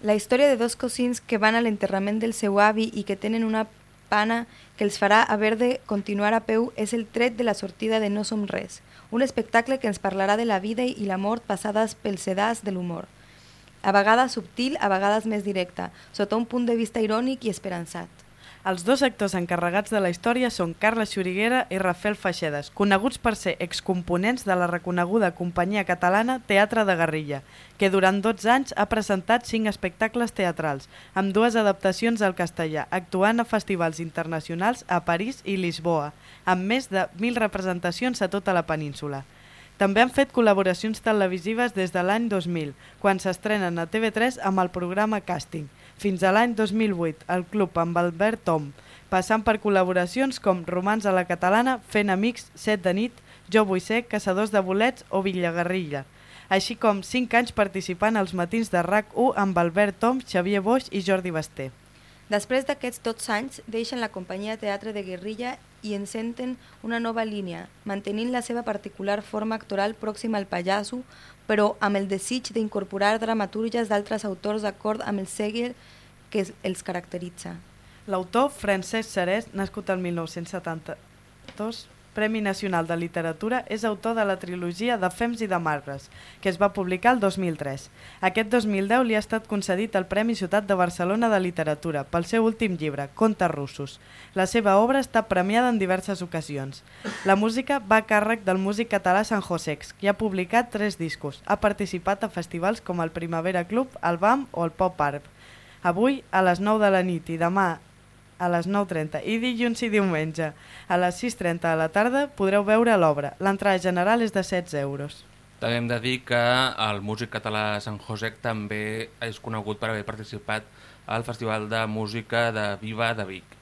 La història de dos cosins que van a l'enterrament del seu avi i que tenen una pana que els farà haver de continuar a peu és el tret de la sortida de No som res, un espectacle que ens parlarà de la vida i la mort passades pel sedàs de l'humor. A vegades subtil, a vegades més directa, sota un punt de vista irònic i esperançat. Els dos actors encarregats de la història són Carla Xuriguera i Rafael Feixedes, coneguts per ser excomponents de la reconeguda companyia catalana Teatre de Guerrilla, que durant 12 anys ha presentat 5 espectacles teatrals, amb dues adaptacions al castellà, actuant a festivals internacionals a París i Lisboa, amb més de 1.000 representacions a tota la península. També han fet col·laboracions televisives des de l'any 2000, quan s'estrenen a TV3 amb el programa Càsting, fins a l'any 2008, al club amb Albert Tom, passant per col·laboracions com Romans a la Catalana, Fent Amics, Set de nit, Jo vull ser, Caçadors de bolets o Villagarrilla, així com 5 anys participant als matins de RAC1 amb Albert Tom, Xavier Boix i Jordi Basté. Després d'aquests 12 anys, deixen la companyia Teatre de Guerrilla i encenten una nova línia, mantenint la seva particular forma actoral pròxima al pallasso, però amb el desig d'incorporar dramatúrgies d'altres autors d'acord amb el segle que els caracteritza. L'autor Francesc Serès, nascut el 1972, Premi Nacional de Literatura, és autor de la trilogia de Fems i de Marbres, que es va publicar el 2003. Aquest 2010 li ha estat concedit el Premi Ciutat de Barcelona de Literatura pel seu últim llibre, Contes russos. La seva obra està premiada en diverses ocasions. La música va a càrrec del músic català San Josex, que ha publicat tres discos. Ha participat a festivals com el Primavera Club, el BAM o el Pop Art. Avui, a les 9 de la nit i demà a les 9.30 i dilluns i diumenge a les 6.30 de la tarda podreu veure l'obra. L'entrada general és de 16 euros. També hem de dir que el músic català Sant Josec també és conegut per haver participat al Festival de Música de Viva de Vic.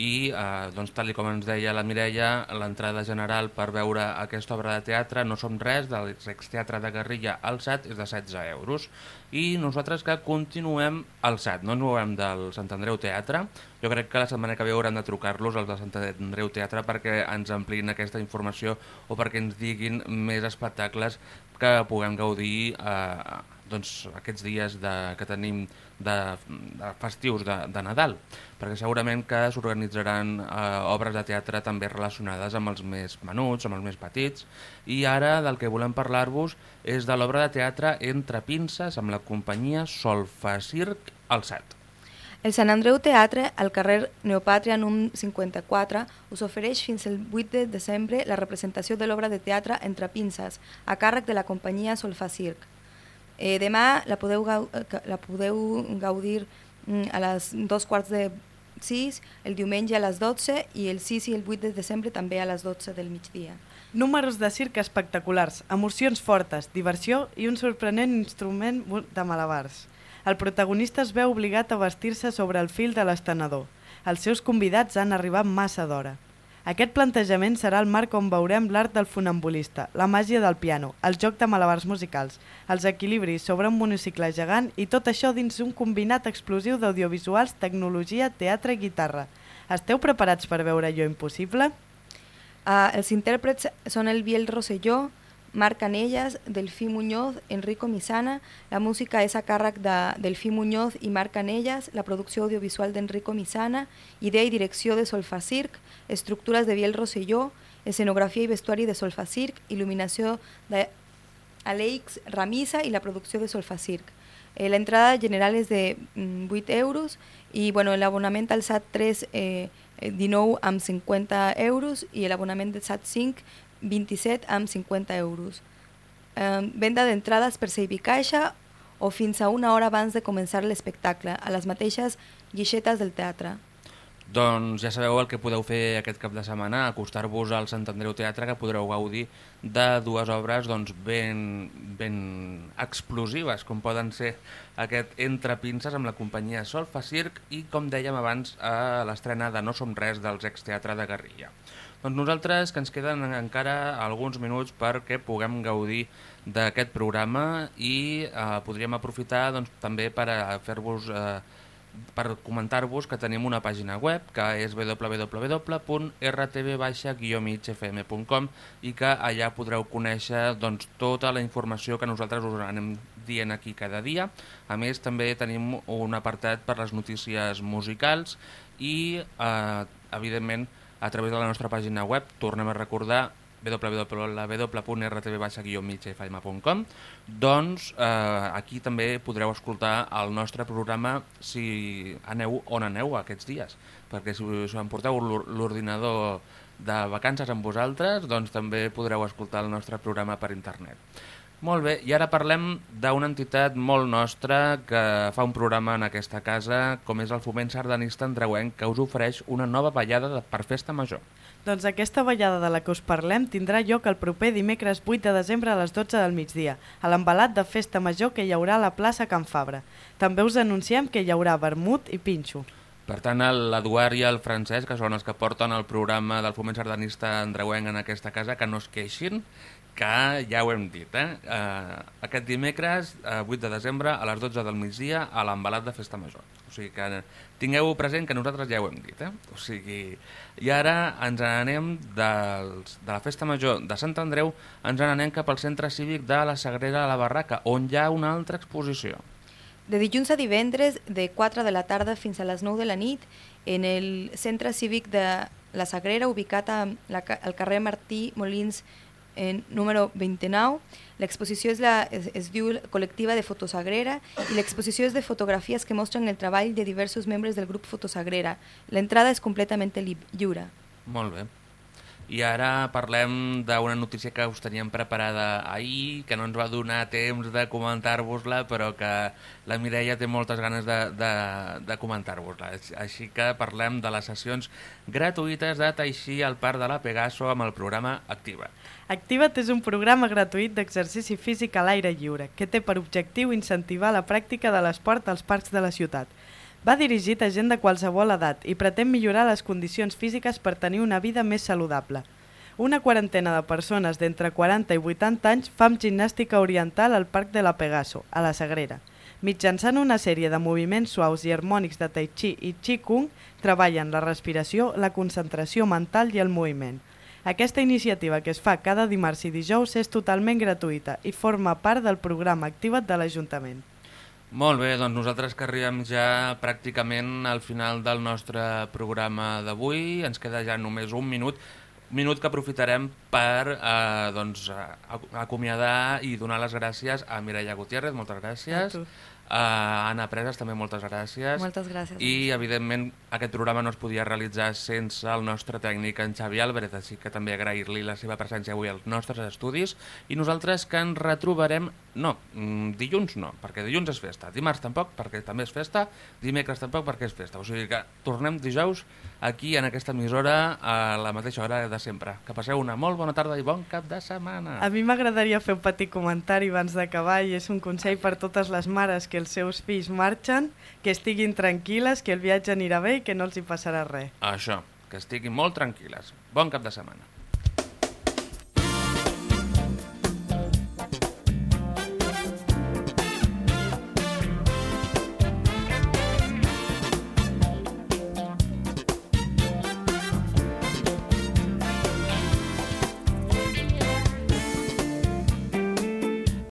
I, eh, doncs, tal com ens deia la Mireia, l'entrada general per veure aquesta obra de teatre No som res, del Teatre de Garrilla al SAT, és de 16 euros. I nosaltres que continuem al SAT, no ens movem del Sant Andreu Teatre. Jo crec que la setmana que ve haurem de trucar-los als del Sant Andreu Teatre perquè ens amplin aquesta informació o perquè ens diguin més espectacles que puguem gaudir eh, doncs, aquests dies de, que tenim de, de festius de, de Nadal, perquè segurament que s'organitzaran eh, obres de teatre també relacionades amb els més menuts, amb els més petits, i ara del que volem parlar-vos és de l'obra de teatre Entre Pinces amb la companyia Solfacirc al SAT. El Sant Andreu Teatre, al carrer Neopàtria número 54, us ofereix fins el 8 de desembre la representació de l'obra de teatre Entre Pinces, a càrrec de la companyia Solfacirc. Eh, demà la podeu, la podeu gaudir mm, a les dos quarts de 6, el diumenge a les 12 i el 6 i el 8 de desembre també a les 12 del migdia. Números de circ espectaculars, emocions fortes, diversió i un sorprenent instrument de malabars. El protagonista es veu obligat a vestir-se sobre el fil de l'estenedor. Els seus convidats han arribat massa d'hora. Aquest plantejament serà el marc on veurem l'art del funambulista, la màgia del piano, el joc de malabars musicals, els equilibris sobre un monocicle gegant i tot això dins un combinat explosiu d'audiovisuals, tecnologia, teatre i guitarra. Esteu preparats per veure allò impossible? Uh, els intèrprets són el Biel Rosselló, Marc Canellas, Delfí Muñoz, Enrico Misana. La música és a càrrec de Delfí Muñoz i Marc Canellas, la producció audiovisual d'Enrico Misana, idea i direcció de Solfacirc, estructures de Biel Rosselló, escenografia i vestuari de Solfacirc, il·luminació d'Aleix Ramisa i la producció de Solfacirc. Eh, la entrada general és de 8 mm, euros i bueno, l'abonament al SAT 3 eh, 19 amb 50 euros i l'abonament del SAT 5 27 amb 50 euros. Eh, venda d'entrades per Caixa o fins a una hora abans de començar l'espectacle, a les mateixes guixetes del teatre. Doncs ja sabeu el que podeu fer aquest cap de setmana, acostar-vos al Sant Andreu Teatre, que podreu gaudir de dues obres doncs, ben, ben explosives, com poden ser aquest Entre Pinces amb la companyia Solfa Circ i, com dèiem abans, a l'estrena de No som res dels Exteatre de Garrilla. Doncs nosaltres, que ens queden encara alguns minuts perquè puguem gaudir d'aquest programa i eh, podríem aprofitar doncs, també per fer-vos... Eh, per comentar-vos que tenim una pàgina web que és www.rtv-migfm.com i que allà podreu conèixer doncs, tota la informació que nosaltres us anem dient aquí cada dia. A més, també tenim un apartat per les notícies musicals i, eh, evidentment, a través de la nostra pàgina web, tornem a recordar www.rtv-migfm.com doncs eh, aquí també podreu escoltar el nostre programa si aneu on aneu aquests dies. Perquè si us emporteu l'ordinador de vacances amb vosaltres doncs també podreu escoltar el nostre programa per internet molt bé, i ara parlem d'una entitat molt nostra que fa un programa en aquesta casa, com és el Foment Sardanista Andreuenc, que us ofereix una nova ballada de, per Festa Major. Doncs aquesta ballada de la que us parlem tindrà lloc el proper dimecres 8 de desembre a les 12 del migdia, a l'embalat de Festa Major que hi haurà a la plaça Can Fabra. També us anunciem que hi haurà vermut i pinxo. Per tant, l'Eduard i el Francesc, que són els que porten el programa del Foment Sardanista Andreuenc en aquesta casa, que no es queixin, que ja ho hem dit, eh? eh aquest dimecres, eh, 8 de desembre, a les 12 del migdia, a l'embalat de Festa Major. O sigui que tingueu present que nosaltres ja ho hem dit. Eh? O sigui, I ara ens anem dels, de la Festa Major de Sant Andreu, ens anem cap al Centre Cívic de la Sagrera de la Barraca, on hi ha una altra exposició. De dilluns a divendres, de 4 de la tarda fins a les 9 de la nit, en el Centre Cívic de la Sagrera, ubicat al carrer Martí Molins en número 29. L'exposició es, la, es, es diu Col·lectiva de Fotosagrera i l'exposició és de fotografies que mostren el treball de diversos membres del grup Fotosagrera. L'entrada és completament lliure. Molt bé. I ara parlem d'una notícia que us teníem preparada ahir, que no ens va donar temps de comentar-vos-la, però que la Mireia té moltes ganes de, de, de comentar-vos-la. Així que parlem de les sessions gratuïtes de Taixí al Parc de la Pegaso amb el programa Activa. Activa't és un programa gratuït d'exercici físic a l'aire lliure, que té per objectiu incentivar la pràctica de l'esport als parcs de la ciutat. Va dirigit a gent de qualsevol edat i pretén millorar les condicions físiques per tenir una vida més saludable. Una quarantena de persones d'entre 40 i 80 anys fan gimnàstica oriental al Parc de la Pegaso, a la Sagrera. Mitjançant una sèrie de moviments suaus i harmònics de Tai Chi i Chi Kung, treballen la respiració, la concentració mental i el moviment. Aquesta iniciativa que es fa cada dimarts i dijous és totalment gratuïta i forma part del programa Activa't de l'Ajuntament. Molt bé, doncs nosaltres que arribem ja pràcticament al final del nostre programa d'avui, ens queda ja només un minut, minut que aprofitarem per eh, doncs, acomiadar i donar les gràcies a Mireia Gutiérrez, moltes gràcies. Uh, Anna Preses, també moltes gràcies. Moltes gràcies. I, evidentment, aquest programa no es podia realitzar sense el nostre tècnic, en Xavi Álvarez, així que també agrair-li la seva presència avui als nostres estudis. I nosaltres que ens retrobarem... No, mm, dilluns no, perquè dilluns és festa. Dimarts tampoc, perquè també és festa. Dimecres tampoc, perquè és festa. O sigui que tornem dijous aquí, en aquesta emissora, a la mateixa hora de sempre. Que passeu una molt bona tarda i bon cap de setmana. A mi m'agradaria fer un petit comentari abans d'acabar i és un consell per totes les mares que els seus fills marxen, que estiguin tranquil·les, que el viatge anirà bé i que no els hi passarà res. Això, que estiguin molt tranquil·les. Bon cap de setmana.